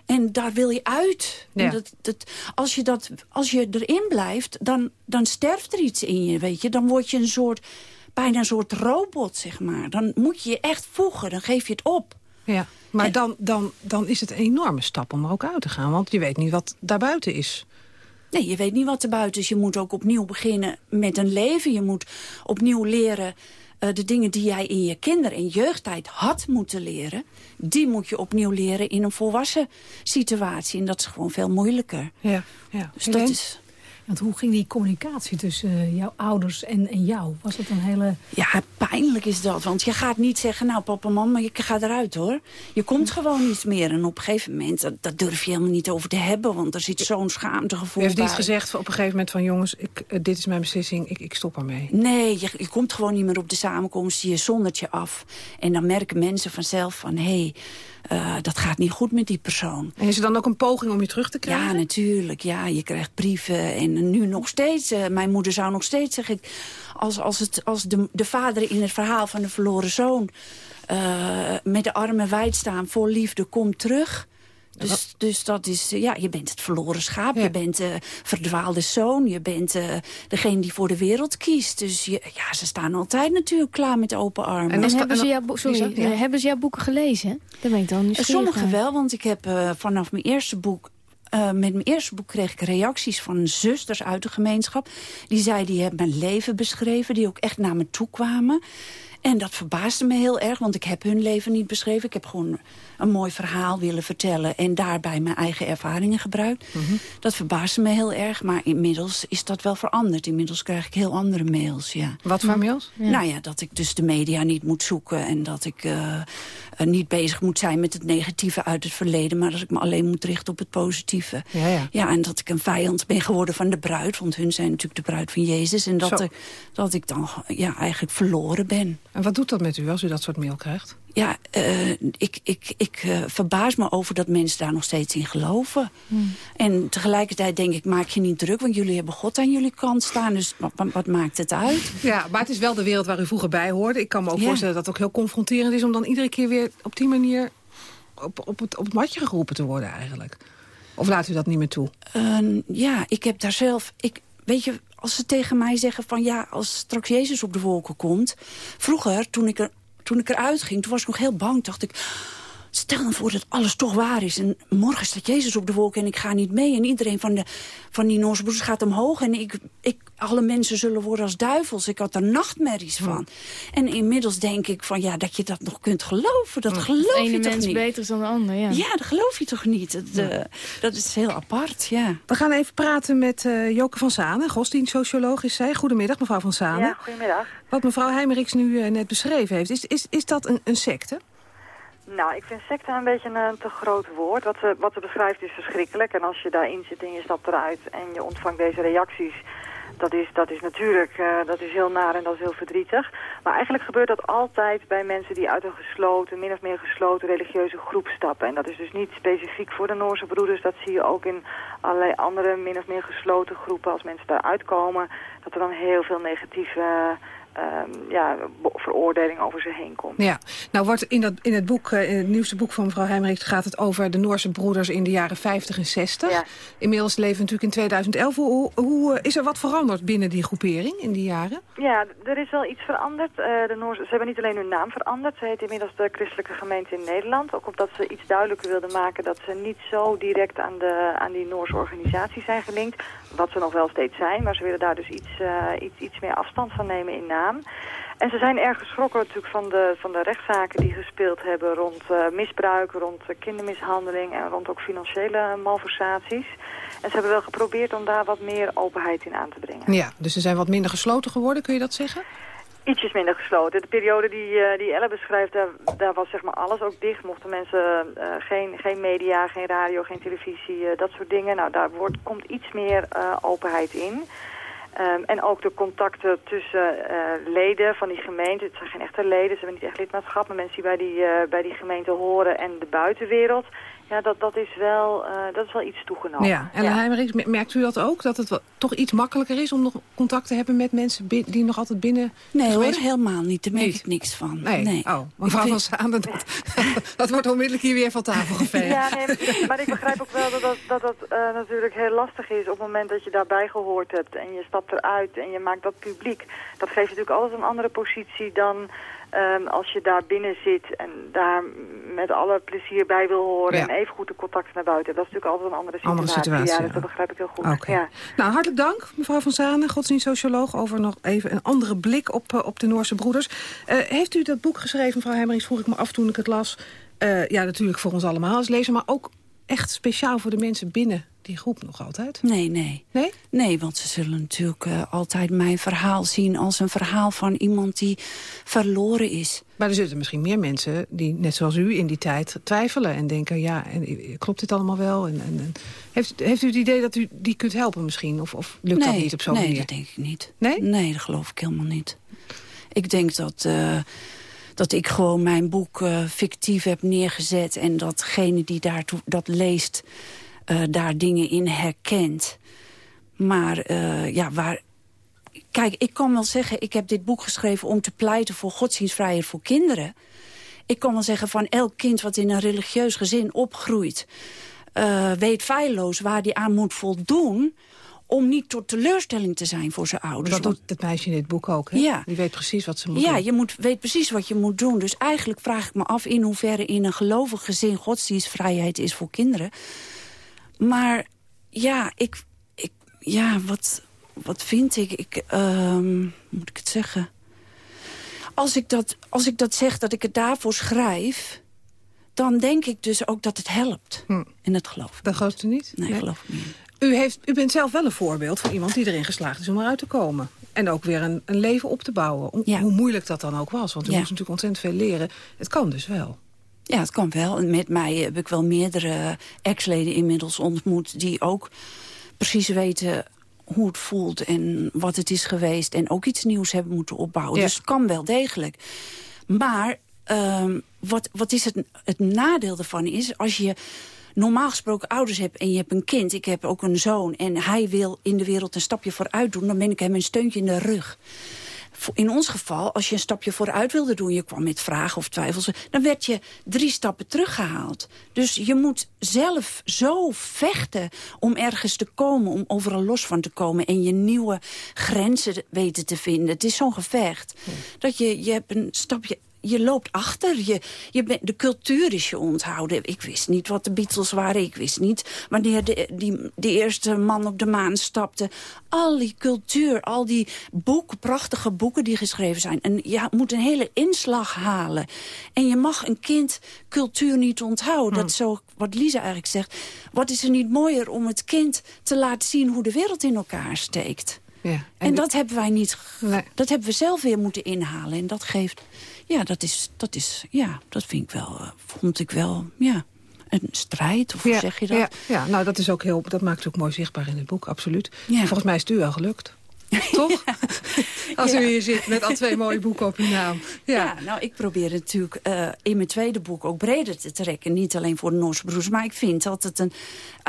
En daar wil je uit. Ja. Dat, dat, als, je dat, als je erin blijft, dan, dan sterft er iets in je, weet je. Dan word je een soort, bijna een soort robot, zeg maar. Dan moet je je echt voegen, dan geef je het op. Ja, maar en, dan, dan, dan is het een enorme stap om er ook uit te gaan. Want je weet niet wat daarbuiten is. Nee, je weet niet wat er buiten is. Je moet ook opnieuw beginnen met een leven. Je moet opnieuw leren uh, de dingen die jij in je kinder- en jeugdtijd had moeten leren... die moet je opnieuw leren in een volwassen situatie. En dat is gewoon veel moeilijker. Ja, ja. Dus dat is... Want hoe ging die communicatie tussen uh, jouw ouders en, en jou? Was dat een hele... Ja, pijnlijk is dat. Want je gaat niet zeggen, nou papa, mama, je gaat eruit hoor. Je komt gewoon niet meer. En op een gegeven moment, dat, dat durf je helemaal niet over te hebben. Want er zit zo'n schaamtegevoel Je heeft bij. niet gezegd op een gegeven moment van... jongens, ik, uh, dit is mijn beslissing, ik, ik stop ermee. Nee, je, je komt gewoon niet meer op de samenkomst. Je zondert je af. En dan merken mensen vanzelf van... hé, hey, uh, dat gaat niet goed met die persoon. En is er dan ook een poging om je terug te krijgen? Ja, natuurlijk. Ja, je krijgt brieven en nu nog steeds. Uh, mijn moeder zou nog steeds, zeg ik... als, als, het, als de, de vader in het verhaal van de verloren zoon... Uh, met de armen wijd staan, vol liefde, kom terug... Dus, dus dat is, ja, je bent het verloren schaap. Ja. Je bent de uh, verdwaalde zoon. Je bent uh, degene die voor de wereld kiest. Dus je, ja, ze staan altijd natuurlijk klaar met open armen. En, en hebben, ze jouw sorry, ja. hebben ze jouw boeken gelezen? Daar ben ik dan nieuwsgierig Sommige wel, want ik heb uh, vanaf mijn eerste boek uh, met mijn eerste boek kreeg ik reacties van zusters uit de gemeenschap. Die zeiden, die hebben mijn leven beschreven. Die ook echt naar me toe kwamen. En dat verbaasde me heel erg, want ik heb hun leven niet beschreven. Ik heb gewoon een mooi verhaal willen vertellen... en daarbij mijn eigen ervaringen gebruikt. Mm -hmm. Dat verbaasde me heel erg, maar inmiddels is dat wel veranderd. Inmiddels krijg ik heel andere mails, ja. Wat voor mails? Ja. Nou ja, dat ik dus de media niet moet zoeken... en dat ik uh, uh, niet bezig moet zijn met het negatieve uit het verleden... maar dat ik me alleen moet richten op het positieve. Ja, ja. ja en dat ik een vijand ben geworden van de bruid... want hun zijn natuurlijk de bruid van Jezus... en dat, ik, dat ik dan ja, eigenlijk verloren ben. En wat doet dat met u als u dat soort mail krijgt? Ja, uh, ik, ik, ik uh, verbaas me over dat mensen daar nog steeds in geloven. Hmm. En tegelijkertijd denk ik, maak je niet druk... want jullie hebben God aan jullie kant staan, dus wat, wat, maakt het uit? Ja, maar het is wel de wereld waar u vroeger bij hoorde. Ik kan me ook ja. voorstellen dat het ook heel confronterend is... om dan iedere keer weer op die manier op, op, het, op het matje geroepen te worden eigenlijk. Of laat u dat niet meer toe? Uh, ja, ik heb daar zelf... Ik, weet je, als ze tegen mij zeggen van ja, als straks Jezus op de wolken komt. Vroeger, toen ik, er, toen ik eruit ging, toen was ik nog heel bang. dacht ik, Stel dan voor dat alles toch waar is. En morgen staat Jezus op de wolken en ik ga niet mee. En iedereen van, de, van die Noorse broeders gaat omhoog. En ik, ik, alle mensen zullen worden als duivels. Ik had er nachtmerries van. En inmiddels denk ik van ja, dat je dat nog kunt geloven. Dat geloof je toch niet? De ene mens beter dan de ander, ja. Ja, dat geloof je toch niet? Dat, uh, dat is heel apart, ja. We gaan even praten met uh, Joke van Zanen, godsdienstsocioloog is zij. Goedemiddag, mevrouw van Zanen. Ja, goedemiddag. Wat mevrouw Heimeriks nu uh, net beschreven heeft, is, is, is dat een, een secte? Nou, ik vind secte een beetje een te groot woord. Wat ze, wat ze beschrijft is verschrikkelijk. En als je daarin zit en je stapt eruit en je ontvangt deze reacties... dat is, dat is natuurlijk uh, dat is heel naar en dat is heel verdrietig. Maar eigenlijk gebeurt dat altijd bij mensen die uit een gesloten, min of meer gesloten religieuze groep stappen. En dat is dus niet specifiek voor de Noorse broeders. Dat zie je ook in allerlei andere min of meer gesloten groepen. Als mensen daaruit komen, dat er dan heel veel negatieve... um, ja, veroordeling over ze heen komt. Ja, nou wordt in, dat, in het boek, uh, in het nieuwste boek van mevrouw Heimrich gaat het over de Noorse broeders in de jaren 50 en 60. Ja. Inmiddels leven we natuurlijk in 2011. Hoe, hoe, uh, is er wat veranderd binnen die groepering in die jaren? Ja, er is wel iets veranderd. Uh, de Noorse, ze hebben niet alleen hun naam veranderd. Ze heet inmiddels de Christelijke Gemeente in Nederland. Ook omdat ze iets duidelijker wilden maken dat ze niet zo direct aan, de, aan die Noorse organisatie zijn gelinkt. Wat ze nog wel steeds zijn, maar ze willen daar dus iets, iets, iets meer afstand van nemen in naam. En ze zijn erg geschrokken natuurlijk van de, van de rechtszaken die gespeeld hebben rond uh, misbruik, rond uh, kindermishandeling en rond ook financiële malversaties. En ze hebben wel geprobeerd om daar wat meer openheid in aan te brengen. Ja, dus ze zijn wat minder gesloten geworden, kun je dat zeggen? Ietsjes minder gesloten. De periode die, uh, die Elle beschrijft, daar, daar was zeg maar alles ook dicht. Mochten mensen uh, geen, geen media, geen radio, geen televisie, uh, dat soort dingen. Nou, daar wordt, komt iets meer openheid in. Um, en ook de contacten tussen leden van die gemeente. Het zijn geen echte leden, ze hebben niet echt lidmaatschap. Maar mensen die bij die, bij die gemeente horen en de buitenwereld. Ja, dat, dat, is wel, uh, dat is wel iets toegenomen. Ja, en ja. Heimeriks, merkt u dat ook? Dat het wat, toch iets makkelijker is om nog contact te hebben met mensen die nog altijd binnen... Nee hoor, helemaal niet. Daar merk ik niks van. Nee? nee. Oh, mevrouw van Zaanden, dat, dat wordt onmiddellijk hier weer van tafel geveegd. Ja, nee, maar ik begrijp ook wel dat dat, dat, dat uh, natuurlijk heel lastig is... op het moment dat je daarbij gehoord hebt en je stapt eruit en je maakt dat publiek. Dat geeft natuurlijk altijd een andere positie dan... Um, als je daar binnen zit en daar met alle plezier bij wil horen... Ja. en even goed de contacten naar buiten. Dat is natuurlijk altijd een andere situatie. Andere situatie ja, ja. dat begrijp ik heel goed. Okay. Ja. Nou, hartelijk dank, mevrouw Van Zanen, godsdienstsocioloog... over nog even een andere blik op, uh, op de Noorse broeders. Uh, heeft u dat boek geschreven, mevrouw Heimerichs, vroeg ik me af toen ik het las. Uh, ja, natuurlijk voor ons allemaal als lezer, maar ook echt speciaal voor de mensen binnen die groep nog altijd? Nee, nee. Nee? Nee, want ze zullen natuurlijk uh, altijd mijn verhaal zien... als een verhaal van iemand die verloren is. Maar er zitten misschien meer mensen die, net zoals u in die tijd, twijfelen... en denken, ja, en, klopt dit allemaal wel? En, en, en, heeft, heeft u het idee dat u die kunt helpen misschien? Of, of lukt nee, dat niet op zo'n nee, manier? Nee, dat denk ik niet. Nee? Nee, dat geloof ik helemaal niet. Ik denk dat... Uh, dat ik gewoon mijn boek uh, fictief heb neergezet... en datgene die daartoe, dat leest uh, daar dingen in herkent. Maar uh, ja, waar... Kijk, ik kan wel zeggen, ik heb dit boek geschreven om te pleiten voor godsdienstvrijheid voor kinderen. Ik kan wel zeggen van elk kind wat in een religieus gezin opgroeit... Weet feilloos waar die aan moet voldoen om niet tot teleurstelling te zijn voor zijn ouders. Dat doet het meisje in dit boek ook, hè? Ja. Die weet precies wat ze moet ja, doen. Ja, je moet, weet precies wat je moet doen. Dus eigenlijk vraag ik me af in hoeverre in een gelovig gezin... godsdienstvrijheid is voor kinderen. Maar ja, ik, ik, ja wat, wat vind ik? ik um, moet ik het zeggen? Als ik, dat, als ik dat zeg, dat ik het daarvoor schrijf... dan denk ik dus ook dat het helpt. Hm. En dat geloof ik Dat gelooft u niet? Nee, nee. geloof ik niet. U, heeft, u bent zelf wel een voorbeeld van iemand die erin geslaagd is om eruit te komen. En ook weer een, een leven op te bouwen. Hoe, ja. hoe moeilijk dat dan ook was. Want u ja. moest natuurlijk ontzettend veel leren. Het kan dus wel. Ja, het kan wel. En met mij heb ik wel meerdere ex-leden inmiddels ontmoet... die ook precies weten hoe het voelt en wat het is geweest... en ook iets nieuws hebben moeten opbouwen. Ja. Dus het kan wel degelijk. Maar um, wat, wat is het, het nadeel ervan is... als je normaal gesproken ouders hebt en je hebt een kind... ik heb ook een zoon en hij wil in de wereld een stapje vooruit doen... dan ben ik hem een steuntje in de rug in ons geval, als je een stapje vooruit wilde doen... je kwam met vragen of twijfels... dan werd je drie stappen teruggehaald. Dus je moet zelf zo vechten om ergens te komen... om overal los van te komen en je nieuwe grenzen weten te vinden. Het is zo'n gevecht. Dat je, je hebt een stapje je loopt achter. Je, je de cultuur is je onthouden. Ik wist niet wat de Beatles waren. Ik wist niet wanneer de, die, de eerste man op de maan stapte. Al die cultuur, al die boeken, prachtige boeken die geschreven zijn. En je moet een hele inslag halen. En je mag een kind cultuur niet onthouden. Dat is zo wat Lisa eigenlijk zegt. Wat is er niet mooier om het kind te laten zien hoe de wereld in elkaar steekt. Ja, en, dat hebben wij niet. Dat hebben we zelf weer moeten inhalen. En dat geeft. Ja, dat is. Dat is ja, dat vind ik wel. eh, vond ik wel. Ja. Een strijd, of hoe zeg je dat? Ja, ja, nou dat, is ook heel, dat maakt het ook mooi zichtbaar in het boek, absoluut. Ja. En volgens mij is het u wel gelukt. Toch? Als u hier zit met al twee mooie boeken op uw naam. Ja, nou, ik probeer het natuurlijk eh, in mijn tweede boek ook breder te trekken. Niet alleen voor de Noorse broers, maar ik vind dat het een...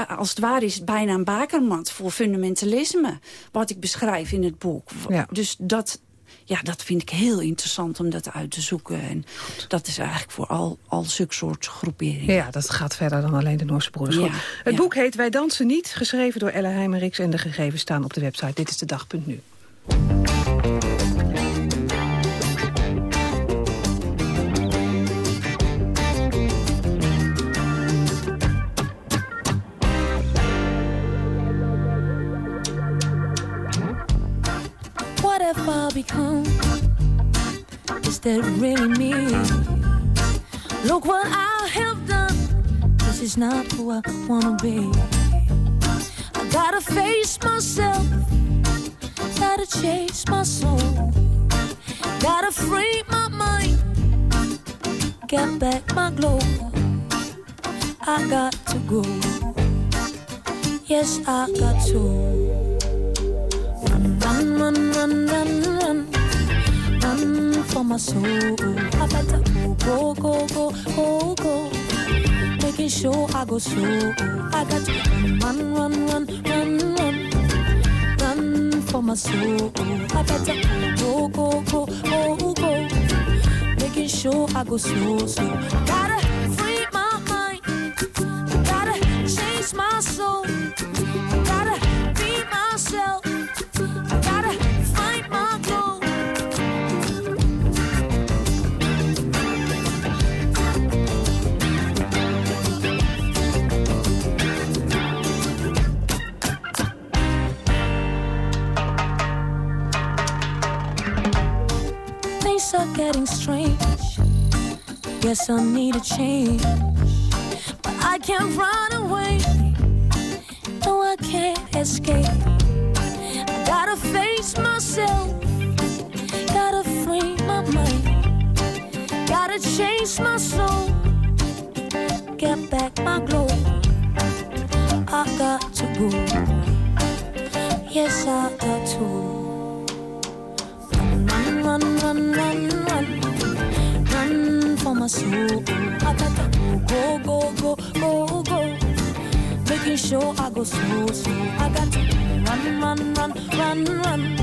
als het ware is het bijna een bakermat voor fundamentalisme. Wat ik beschrijf in het boek. Ja. Dus dat, ja, dat vind ik heel interessant om dat uit te zoeken. En dat is eigenlijk voor al, al zulke soort groeperingen. Ja, dat gaat verder dan alleen de Noorse. Ja, Goed. Het ja. boek heet Wij dansen niet, geschreven door Ella Heimerichs... en de gegevens staan op de website Dit is de dag.nu. become? Is that really me? Look what I have done. This is not who I wanna be. I gotta face myself. Gotta chase my soul. Gotta free my mind. Get back my glow. I got to go. Yes, I got to. Run, run, run, run, run, run. For my soul. I better go, go, go, go, go. Making sure I go slow. I got to run, run, run, run, run. Run for my soul. I better go, go, go, go, go. Making sure I go slow, slow. Gotta free my mind. Gotta change my soul. Are getting strange. Guess I need a change. But I can't run away. No, I can't escape. I gotta face myself. Gotta free my mind. Gotta change my soul. Get back my glow. I got to go. Yes, I got to. Run, run, run, run, run. For my soul. Go, go, go, go, go. Making sure I go slow, slow. I got to run, run, run, run, run.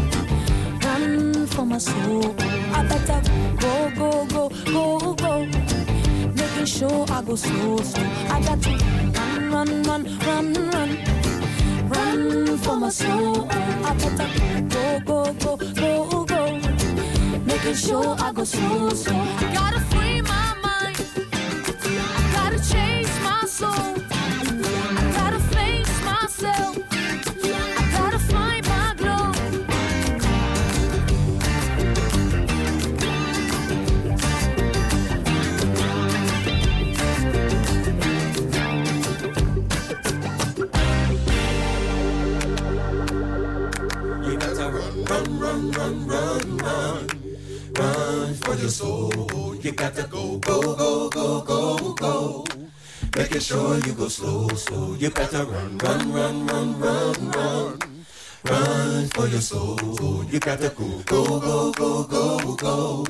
Run for my soul. I better go, go, go, go, go. Making sure I go slow, slow. I got to run, run, run, run, run. Run for my soul. I better go, go, go, go, go. Making sure I go for your soul. You gotta go, go, go, go, go, go. Making sure you go slow, slow. You gotta run, run, run, run, run, run. Run for your soul. You gotta go, go, go, go, go, go.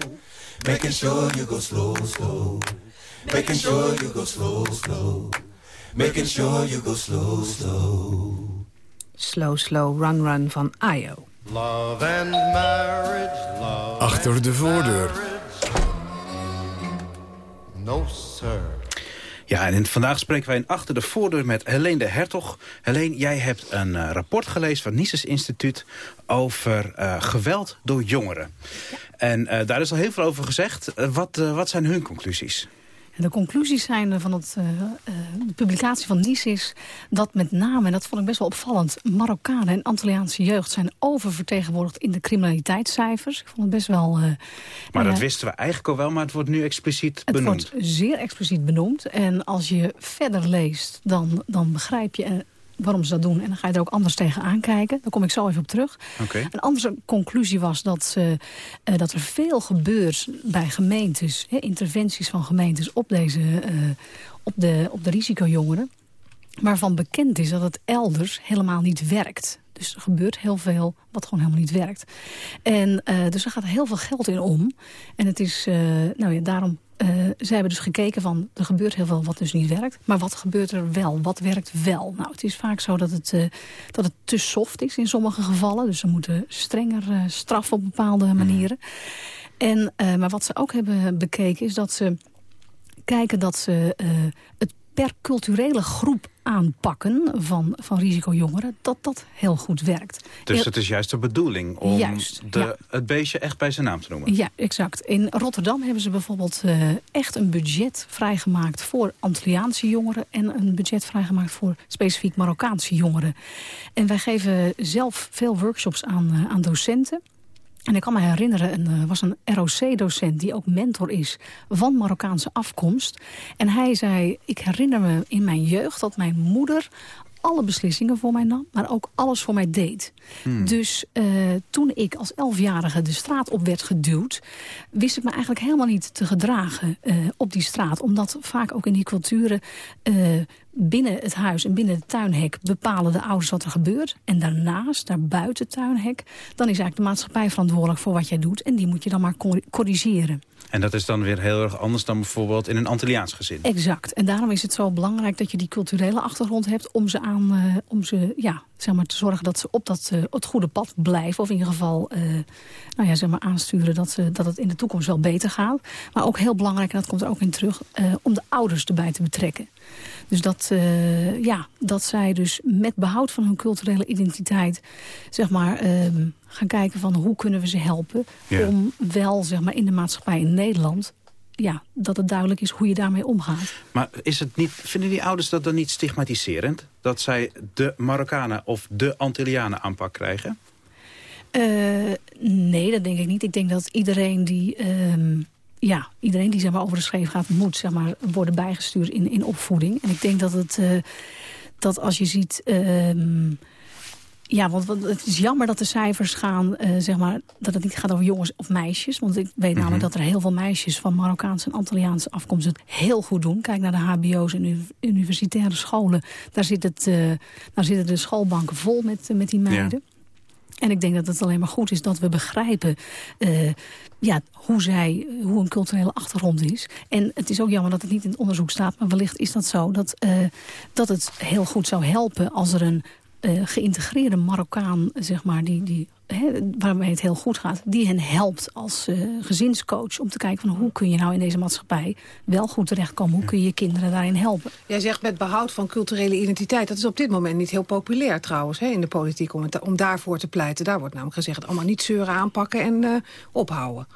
Making sure you go slow, slow. Making sure you go slow, slow. Making sure you go slow, slow. Slow, slow, run, run van Ayo. Love and marriage, love Achter de voordeur. No, sir. Ja, en vandaag spreken wij in Achter de Voordeur met Helene de Hertog. Helene, jij hebt een eh, rapport gelezen van Nices Instituut... over eh, geweld door jongeren. En eh, daar is al heel veel over gezegd. Wat, wat zijn hun conclusies? En de conclusies zijn van het, eh, eh, de publicatie van Nice is dat met name, en dat vond ik best wel opvallend... Marokkanen en Antilliaanse jeugd zijn oververtegenwoordigd in de criminaliteitscijfers. Ik vond het best wel... eh, Maar dat wisten we eigenlijk al wel, maar het wordt nu expliciet Het benoemd. wordt zeer expliciet benoemd. En als je verder leest, dan, dan begrijp je waarom ze dat doen. En dan ga je er ook anders tegen aankijken. Daar kom ik zo even op terug. Oké. Een andere conclusie was dat, ze, eh, dat er veel gebeurt bij gemeentes... Hè, interventies van gemeentes op, deze, eh, op, de, op de risicojongeren... waarvan bekend is dat het elders helemaal niet werkt. Dus er gebeurt heel veel wat gewoon helemaal niet werkt. En eh, dus er gaat heel veel geld in om. En het is, eh, nou ja, daarom... eh zij hebben dus gekeken van, er gebeurt heel veel wat dus niet werkt. Maar wat gebeurt er wel? Wat werkt wel? Nou, het is vaak zo dat het, dat het te soft is in sommige gevallen. Dus ze moeten strenger straffen op bepaalde manieren. En, maar wat ze ook hebben bekeken is dat ze kijken dat ze het per culturele groep aanpakken van, van risicojongeren, dat dat heel goed werkt. Dus het is juist de bedoeling om Juist, de, ja. het beestje echt bij zijn naam te noemen. Ja, exact. In Rotterdam hebben ze bijvoorbeeld eh, echt een budget vrijgemaakt voor Antilliaanse jongeren en een budget vrijgemaakt voor specifiek Marokkaanse jongeren. En wij geven zelf veel workshops aan, eh, aan docenten. En ik kan me herinneren, er was een ROC-docent die ook mentor is van Marokkaanse afkomst. En hij zei, ik herinner me in mijn jeugd dat mijn moeder alle beslissingen voor mij nam, maar ook alles voor mij deed. Dus eh, toen ik als elfjarige de straat op werd geduwd... wist ik me eigenlijk helemaal niet te gedragen eh, op die straat. Omdat vaak ook in die culturen eh, binnen het huis en binnen het tuinhek... bepalen de ouders wat er gebeurt. En daarnaast, daar buiten het tuinhek... dan is eigenlijk de maatschappij verantwoordelijk voor wat jij doet. En die moet je dan maar cor- corrigeren. En dat is dan weer heel erg anders dan bijvoorbeeld in een Antilliaans gezin. Exact. En daarom is het zo belangrijk dat je die culturele achtergrond hebt... om ze, aan, eh, om ze ja, zeg maar, te zorgen dat ze op dat, eh, het goede pad blijven. Of in ieder geval eh, nou ja, zeg maar, aansturen dat, ze, dat het in de toekomst wel beter gaat. Maar ook heel belangrijk, en dat komt er ook in terug... om de ouders erbij te betrekken. Dus dat, eh, ja, dat zij dus met behoud van hun culturele identiteit... zeg maar, ehm, gaan kijken van hoe kunnen we ze helpen... Ja. om wel zeg maar, in de maatschappij in Nederland... Ja, dat het duidelijk is hoe je daarmee omgaat. Maar is het niet, vinden die ouders dat dan niet stigmatiserend? Dat zij de Marokkanen of de Antillianen aanpak krijgen? Eh, nee, dat denk ik niet. Ik denk dat iedereen die, ehm, ja, iedereen die zeg maar, over de scheef gaat... moet zeg maar, worden bijgestuurd in, in opvoeding. En ik denk dat, het, eh, dat als je ziet... ehm, ja, want want het is jammer dat de cijfers gaan, eh, zeg maar, dat het niet gaat over jongens of meisjes. Want ik weet namelijk dat er heel veel meisjes van Marokkaanse en Antilliaanse afkomst het heel goed doen. Kijk naar de hbo's en uni- universitaire scholen. Daar, zit het, eh, daar zitten de schoolbanken vol met, met die meiden. En ik denk dat het alleen maar goed is dat we begrijpen eh, ja, hoe, zij, hoe een culturele achtergrond is. En het is ook jammer dat het niet in het onderzoek staat. Maar wellicht is dat zo dat, eh, dat het heel goed zou helpen als er een eh, geïntegreerde Marokkaan, zeg maar, die, die, hè, waarmee het heel goed gaat, die hen helpt als eh, gezinscoach om te kijken van hoe kun je nou in deze maatschappij wel goed terechtkomen. Hoe kun je je kinderen daarin helpen? Jij zegt met behoud van culturele identiteit. Dat is op dit moment niet heel populair trouwens in de politiek om, om daarvoor te pleiten. Daar wordt namelijk gezegd allemaal niet zeuren aanpakken en eh, ophouden.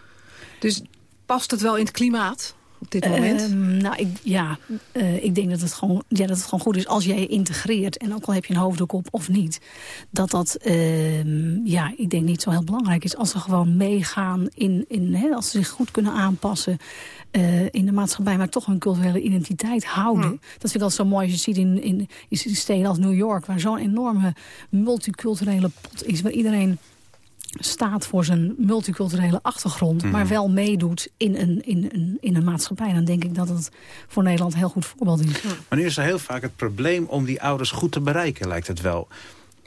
Dus past het wel in het klimaat op dit moment? Ehm, nou, ik, ja, eh, ik denk dat het, gewoon, ja, dat het gewoon goed is als jij je integreert. En ook al heb je een hoofddoek op of niet. Dat dat, ehm, ja, ik denk niet zo heel belangrijk is. Als ze gewoon meegaan, in, in, hè, als ze zich goed kunnen aanpassen eh, in de maatschappij. Maar toch hun culturele identiteit houden. Dat vind ik altijd zo mooi als je ziet in, in, in steden als New York. Waar zo'n enorme multiculturele pot is. Waar iedereen staat voor zijn multiculturele achtergrond... Mhm. maar wel meedoet in een, in, een, in een maatschappij... dan denk ik dat het voor Nederland een heel goed voorbeeld is. Maar nu is er heel vaak het probleem om die ouders goed te bereiken, lijkt het wel.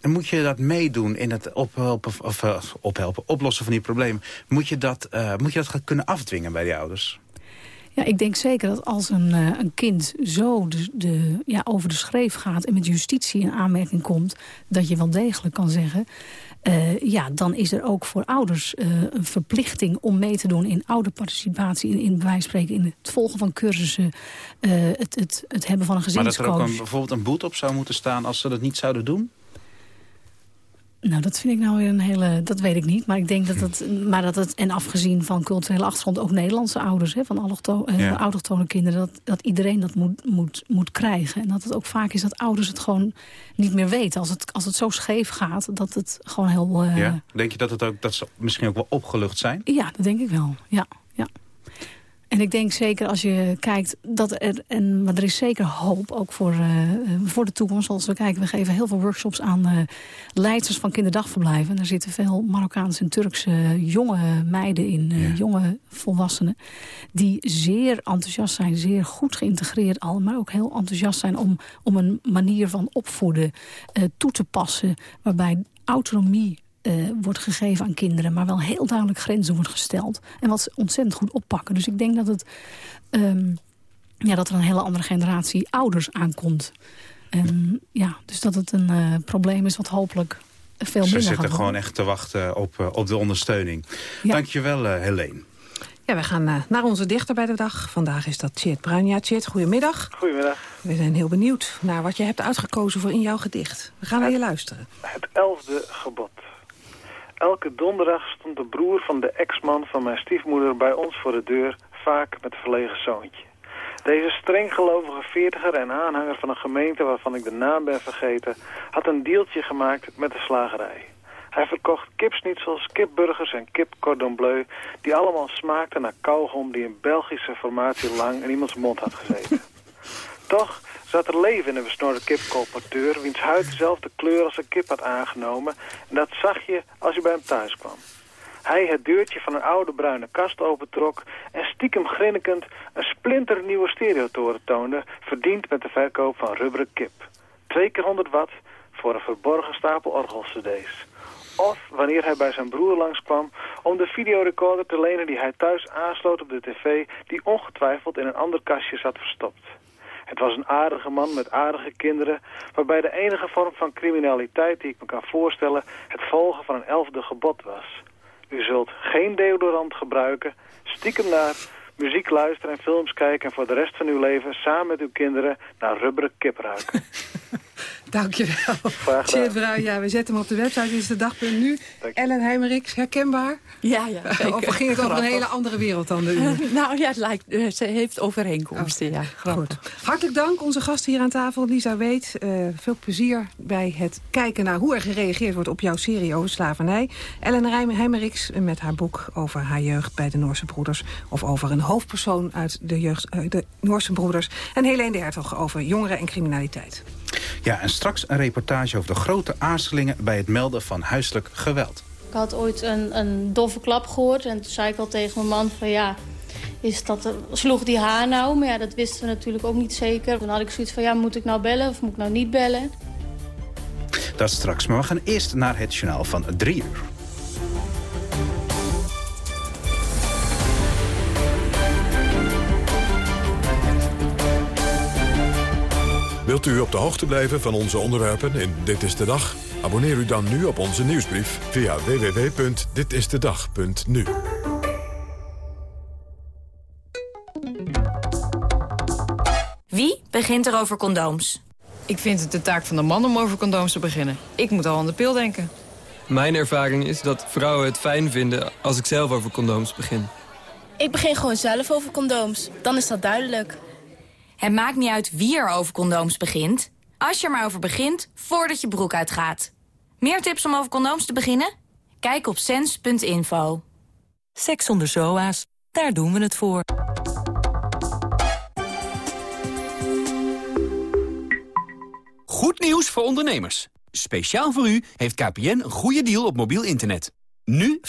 En moet je dat meedoen in het ophelpen, of, eh, ophelpen, oplossen van die problemen? Moet je, dat, eh, moet je dat gaan kunnen afdwingen bij die ouders? Ja, ik denk zeker dat als een, uh, een kind zo de, de, ja, over de schreef gaat... en met justitie in aanmerking komt... dat je wel degelijk kan zeggen... Uh, ja, dan is er ook voor ouders uh, een verplichting om mee te doen in ouderparticipatie, in, in bij spreken, in het volgen van cursussen, uh, het, het, het hebben van een gezinscoach. Maar dat er ook een, bijvoorbeeld een boete op zou moeten staan als ze dat niet zouden doen? Nou, dat vind ik nou weer een hele... Dat weet ik niet, maar ik denk dat het... Maar dat het, en afgezien van culturele achtergrond... ook Nederlandse ouders, hè, van allochto, eh, ja. autochtone kinderen... Dat, dat iedereen dat moet, moet, moet krijgen. En dat het ook vaak is dat ouders het gewoon niet meer weten. Als het, als het zo scheef gaat, dat het gewoon heel... Uh, ja. Denk je dat, het ook, dat ze misschien ook wel opgelucht zijn? Ja, dat denk ik wel, ja. En ik denk zeker als je kijkt dat er, en, maar er is zeker hoop ook voor, uh, voor de toekomst. Als we kijken, we geven heel veel workshops aan uh, leiders van kinderdagverblijven. Daar zitten veel Marokkaanse en Turkse jonge meiden in, uh, ja. jonge volwassenen. Die zeer enthousiast zijn, zeer goed geïntegreerd al. Maar ook heel enthousiast zijn om, om een manier van opvoeden toe te passen. Waarbij autonomie uh, wordt gegeven aan kinderen... maar wel heel duidelijk grenzen wordt gesteld. En wat ze ontzettend goed oppakken. Dus ik denk dat, het, um, ja, dat er een hele andere generatie ouders aankomt. Um, ja, dus dat het een uh, probleem is wat hopelijk veel minder Ze zitten gaat gewoon echt te wachten op, uh, op de ondersteuning. Ja. Dankjewel, uh, Helene. Ja, we gaan uh, naar onze dichter bij de dag. Vandaag is dat Tjeerd Bruin. Ja, Tjeerd, goedemiddag. Goedemiddag. We zijn heel benieuwd naar wat je hebt uitgekozen voor in jouw gedicht. We gaan naar je luisteren. Het elfde gebod. Elke donderdag stond de broer van de ex-man van mijn stiefmoeder bij ons voor de deur, vaak met een verlegen zoontje. Deze strenggelovige veertiger en aanhanger van een gemeente waarvan ik de naam ben vergeten, had een deeltje gemaakt met de slagerij. Hij verkocht kipsnitzels, kipburgers en kip cordon bleu, die allemaal smaakten naar kauwgom die in Belgische formatie lang in iemands mond had gezeten. Toch zat er leven in een besnorde kipcolporteur... wiens huid dezelfde kleur als een kip had aangenomen... en dat zag je als je bij hem thuis kwam. Hij het deurtje van een oude bruine kast opentrok... en stiekem grinnikend een splinternieuwe stereotoren toonde... verdiend met de verkoop van rubberen kip. Twee keer 100 watt voor een verborgen stapel orgelcd's. Of wanneer hij bij zijn broer langskwam om de videorecorder te lenen die hij thuis aansloot op de tv... die ongetwijfeld in een ander kastje zat verstopt. Het was een aardige man met aardige kinderen... waarbij de enige vorm van criminaliteit die ik me kan voorstellen... het volgen van een elfde gebod was. U zult geen deodorant gebruiken, stiekem naar muziek luisteren en films kijken... en voor de rest van uw leven samen met uw kinderen naar rubberen kip ruiken. Dankjewel. Tjeerd Bruin, ja, we zetten hem op de website. Dit is de dag.nu. Ellen Heimeriks, herkenbaar? Ja, ja, zeker. Of ging het over een hele andere wereld dan de uur? nou ja, het lijkt, ze heeft overeenkomsten, oh, ja. Goed. Hartelijk dank, onze gast hier aan tafel, Lisa Weet. Uh, veel plezier bij het kijken naar hoe er gereageerd wordt op jouw serie over slavernij. Ellen Heimeriks met haar boek over haar jeugd bij de Noorse Broeders. Of over een hoofdpersoon uit de, jeugd, uh, de Noorse Broeders. En Helene de Hertog over jongeren en criminaliteit. Ja, en straks een reportage over de grote aarzelingen... bij het melden van huiselijk geweld. Ik had ooit een, een doffe klap gehoord en toen zei ik al tegen mijn man van ja... Is dat, sloeg die haar nou? Maar ja, dat wisten we natuurlijk ook niet zeker. Dan had ik zoiets van, ja, moet ik nou bellen of moet ik nou niet bellen? Dat straks, maar we gaan eerst naar het journaal van drie uur. Wilt u op de hoogte blijven van onze onderwerpen in Dit is de Dag? Abonneer u dan nu op onze nieuwsbrief via www.ditistedag.nu. Wie begint er over condooms? Ik vind het de taak van de man om over condooms te beginnen. Ik moet al aan de pil denken. Mijn ervaring is dat vrouwen het fijn vinden als ik zelf over condooms begin. Ik begin gewoon zelf over condooms. Dan is dat duidelijk. Het maakt niet uit wie er over condooms begint. Als je er maar over begint, voordat je broek uitgaat. Meer tips om over condooms te beginnen? Kijk op sens.info. Seks zonder zoa's, daar doen we het voor. Goed nieuws voor ondernemers. Speciaal voor u heeft KPN een goede deal op mobiel internet. Nu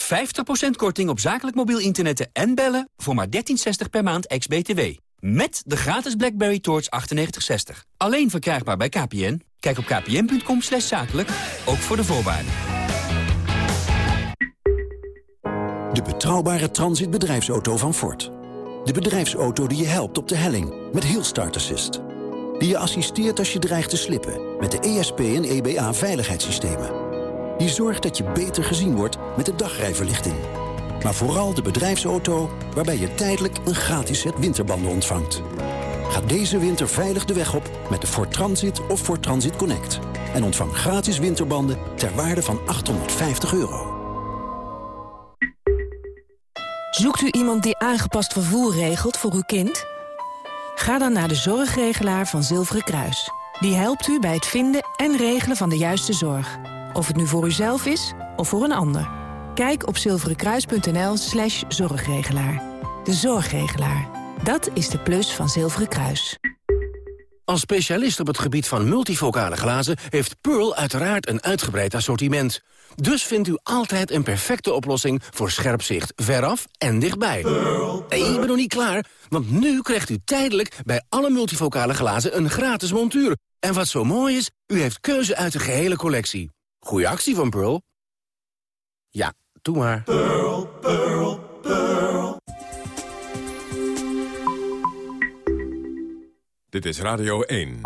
50% korting op zakelijk mobiel internetten en bellen voor maar 13,60 per maand ex-BTW. Met de gratis BlackBerry Torch 9860. Alleen verkrijgbaar bij KPN. Kijk op kpn.com slash zakelijk, ook voor de voorwaarden. De betrouwbare transitbedrijfsauto van Ford. De bedrijfsauto die je helpt op de helling met Hill Start Assist. Die je assisteert als je dreigt te slippen met de ESP en EBA veiligheidssystemen. Die zorgt dat je beter gezien wordt met de dagrijverlichting. Maar vooral de bedrijfsauto waarbij je tijdelijk een gratis set winterbanden ontvangt. Ga deze winter veilig de weg op met de Ford Transit of Ford Transit Connect. En ontvang gratis winterbanden ter waarde van 850 euro. Zoekt u iemand die aangepast vervoer regelt voor uw kind? Ga dan naar de zorgregelaar van Zilveren Kruis. Die helpt u bij het vinden en regelen van de juiste zorg. Of het nu voor uzelf is of voor een ander. Kijk op zilverenkruis.nl slash zorgregelaar. De zorgregelaar. Dat is de plus van Zilveren Kruis. Als specialist op het gebied van multifocale glazen... heeft Pearl uiteraard een uitgebreid assortiment. Dus vindt u altijd een perfecte oplossing voor scherp zicht veraf en dichtbij. ik ben nog niet klaar, want nu krijgt u tijdelijk... bij alle multifocale glazen een gratis montuur. En wat zo mooi is, u heeft keuze uit de gehele collectie. Goeie actie van Pearl. Ja, doe maar. Pearl, Pearl, Pearl. Dit is Radio 1.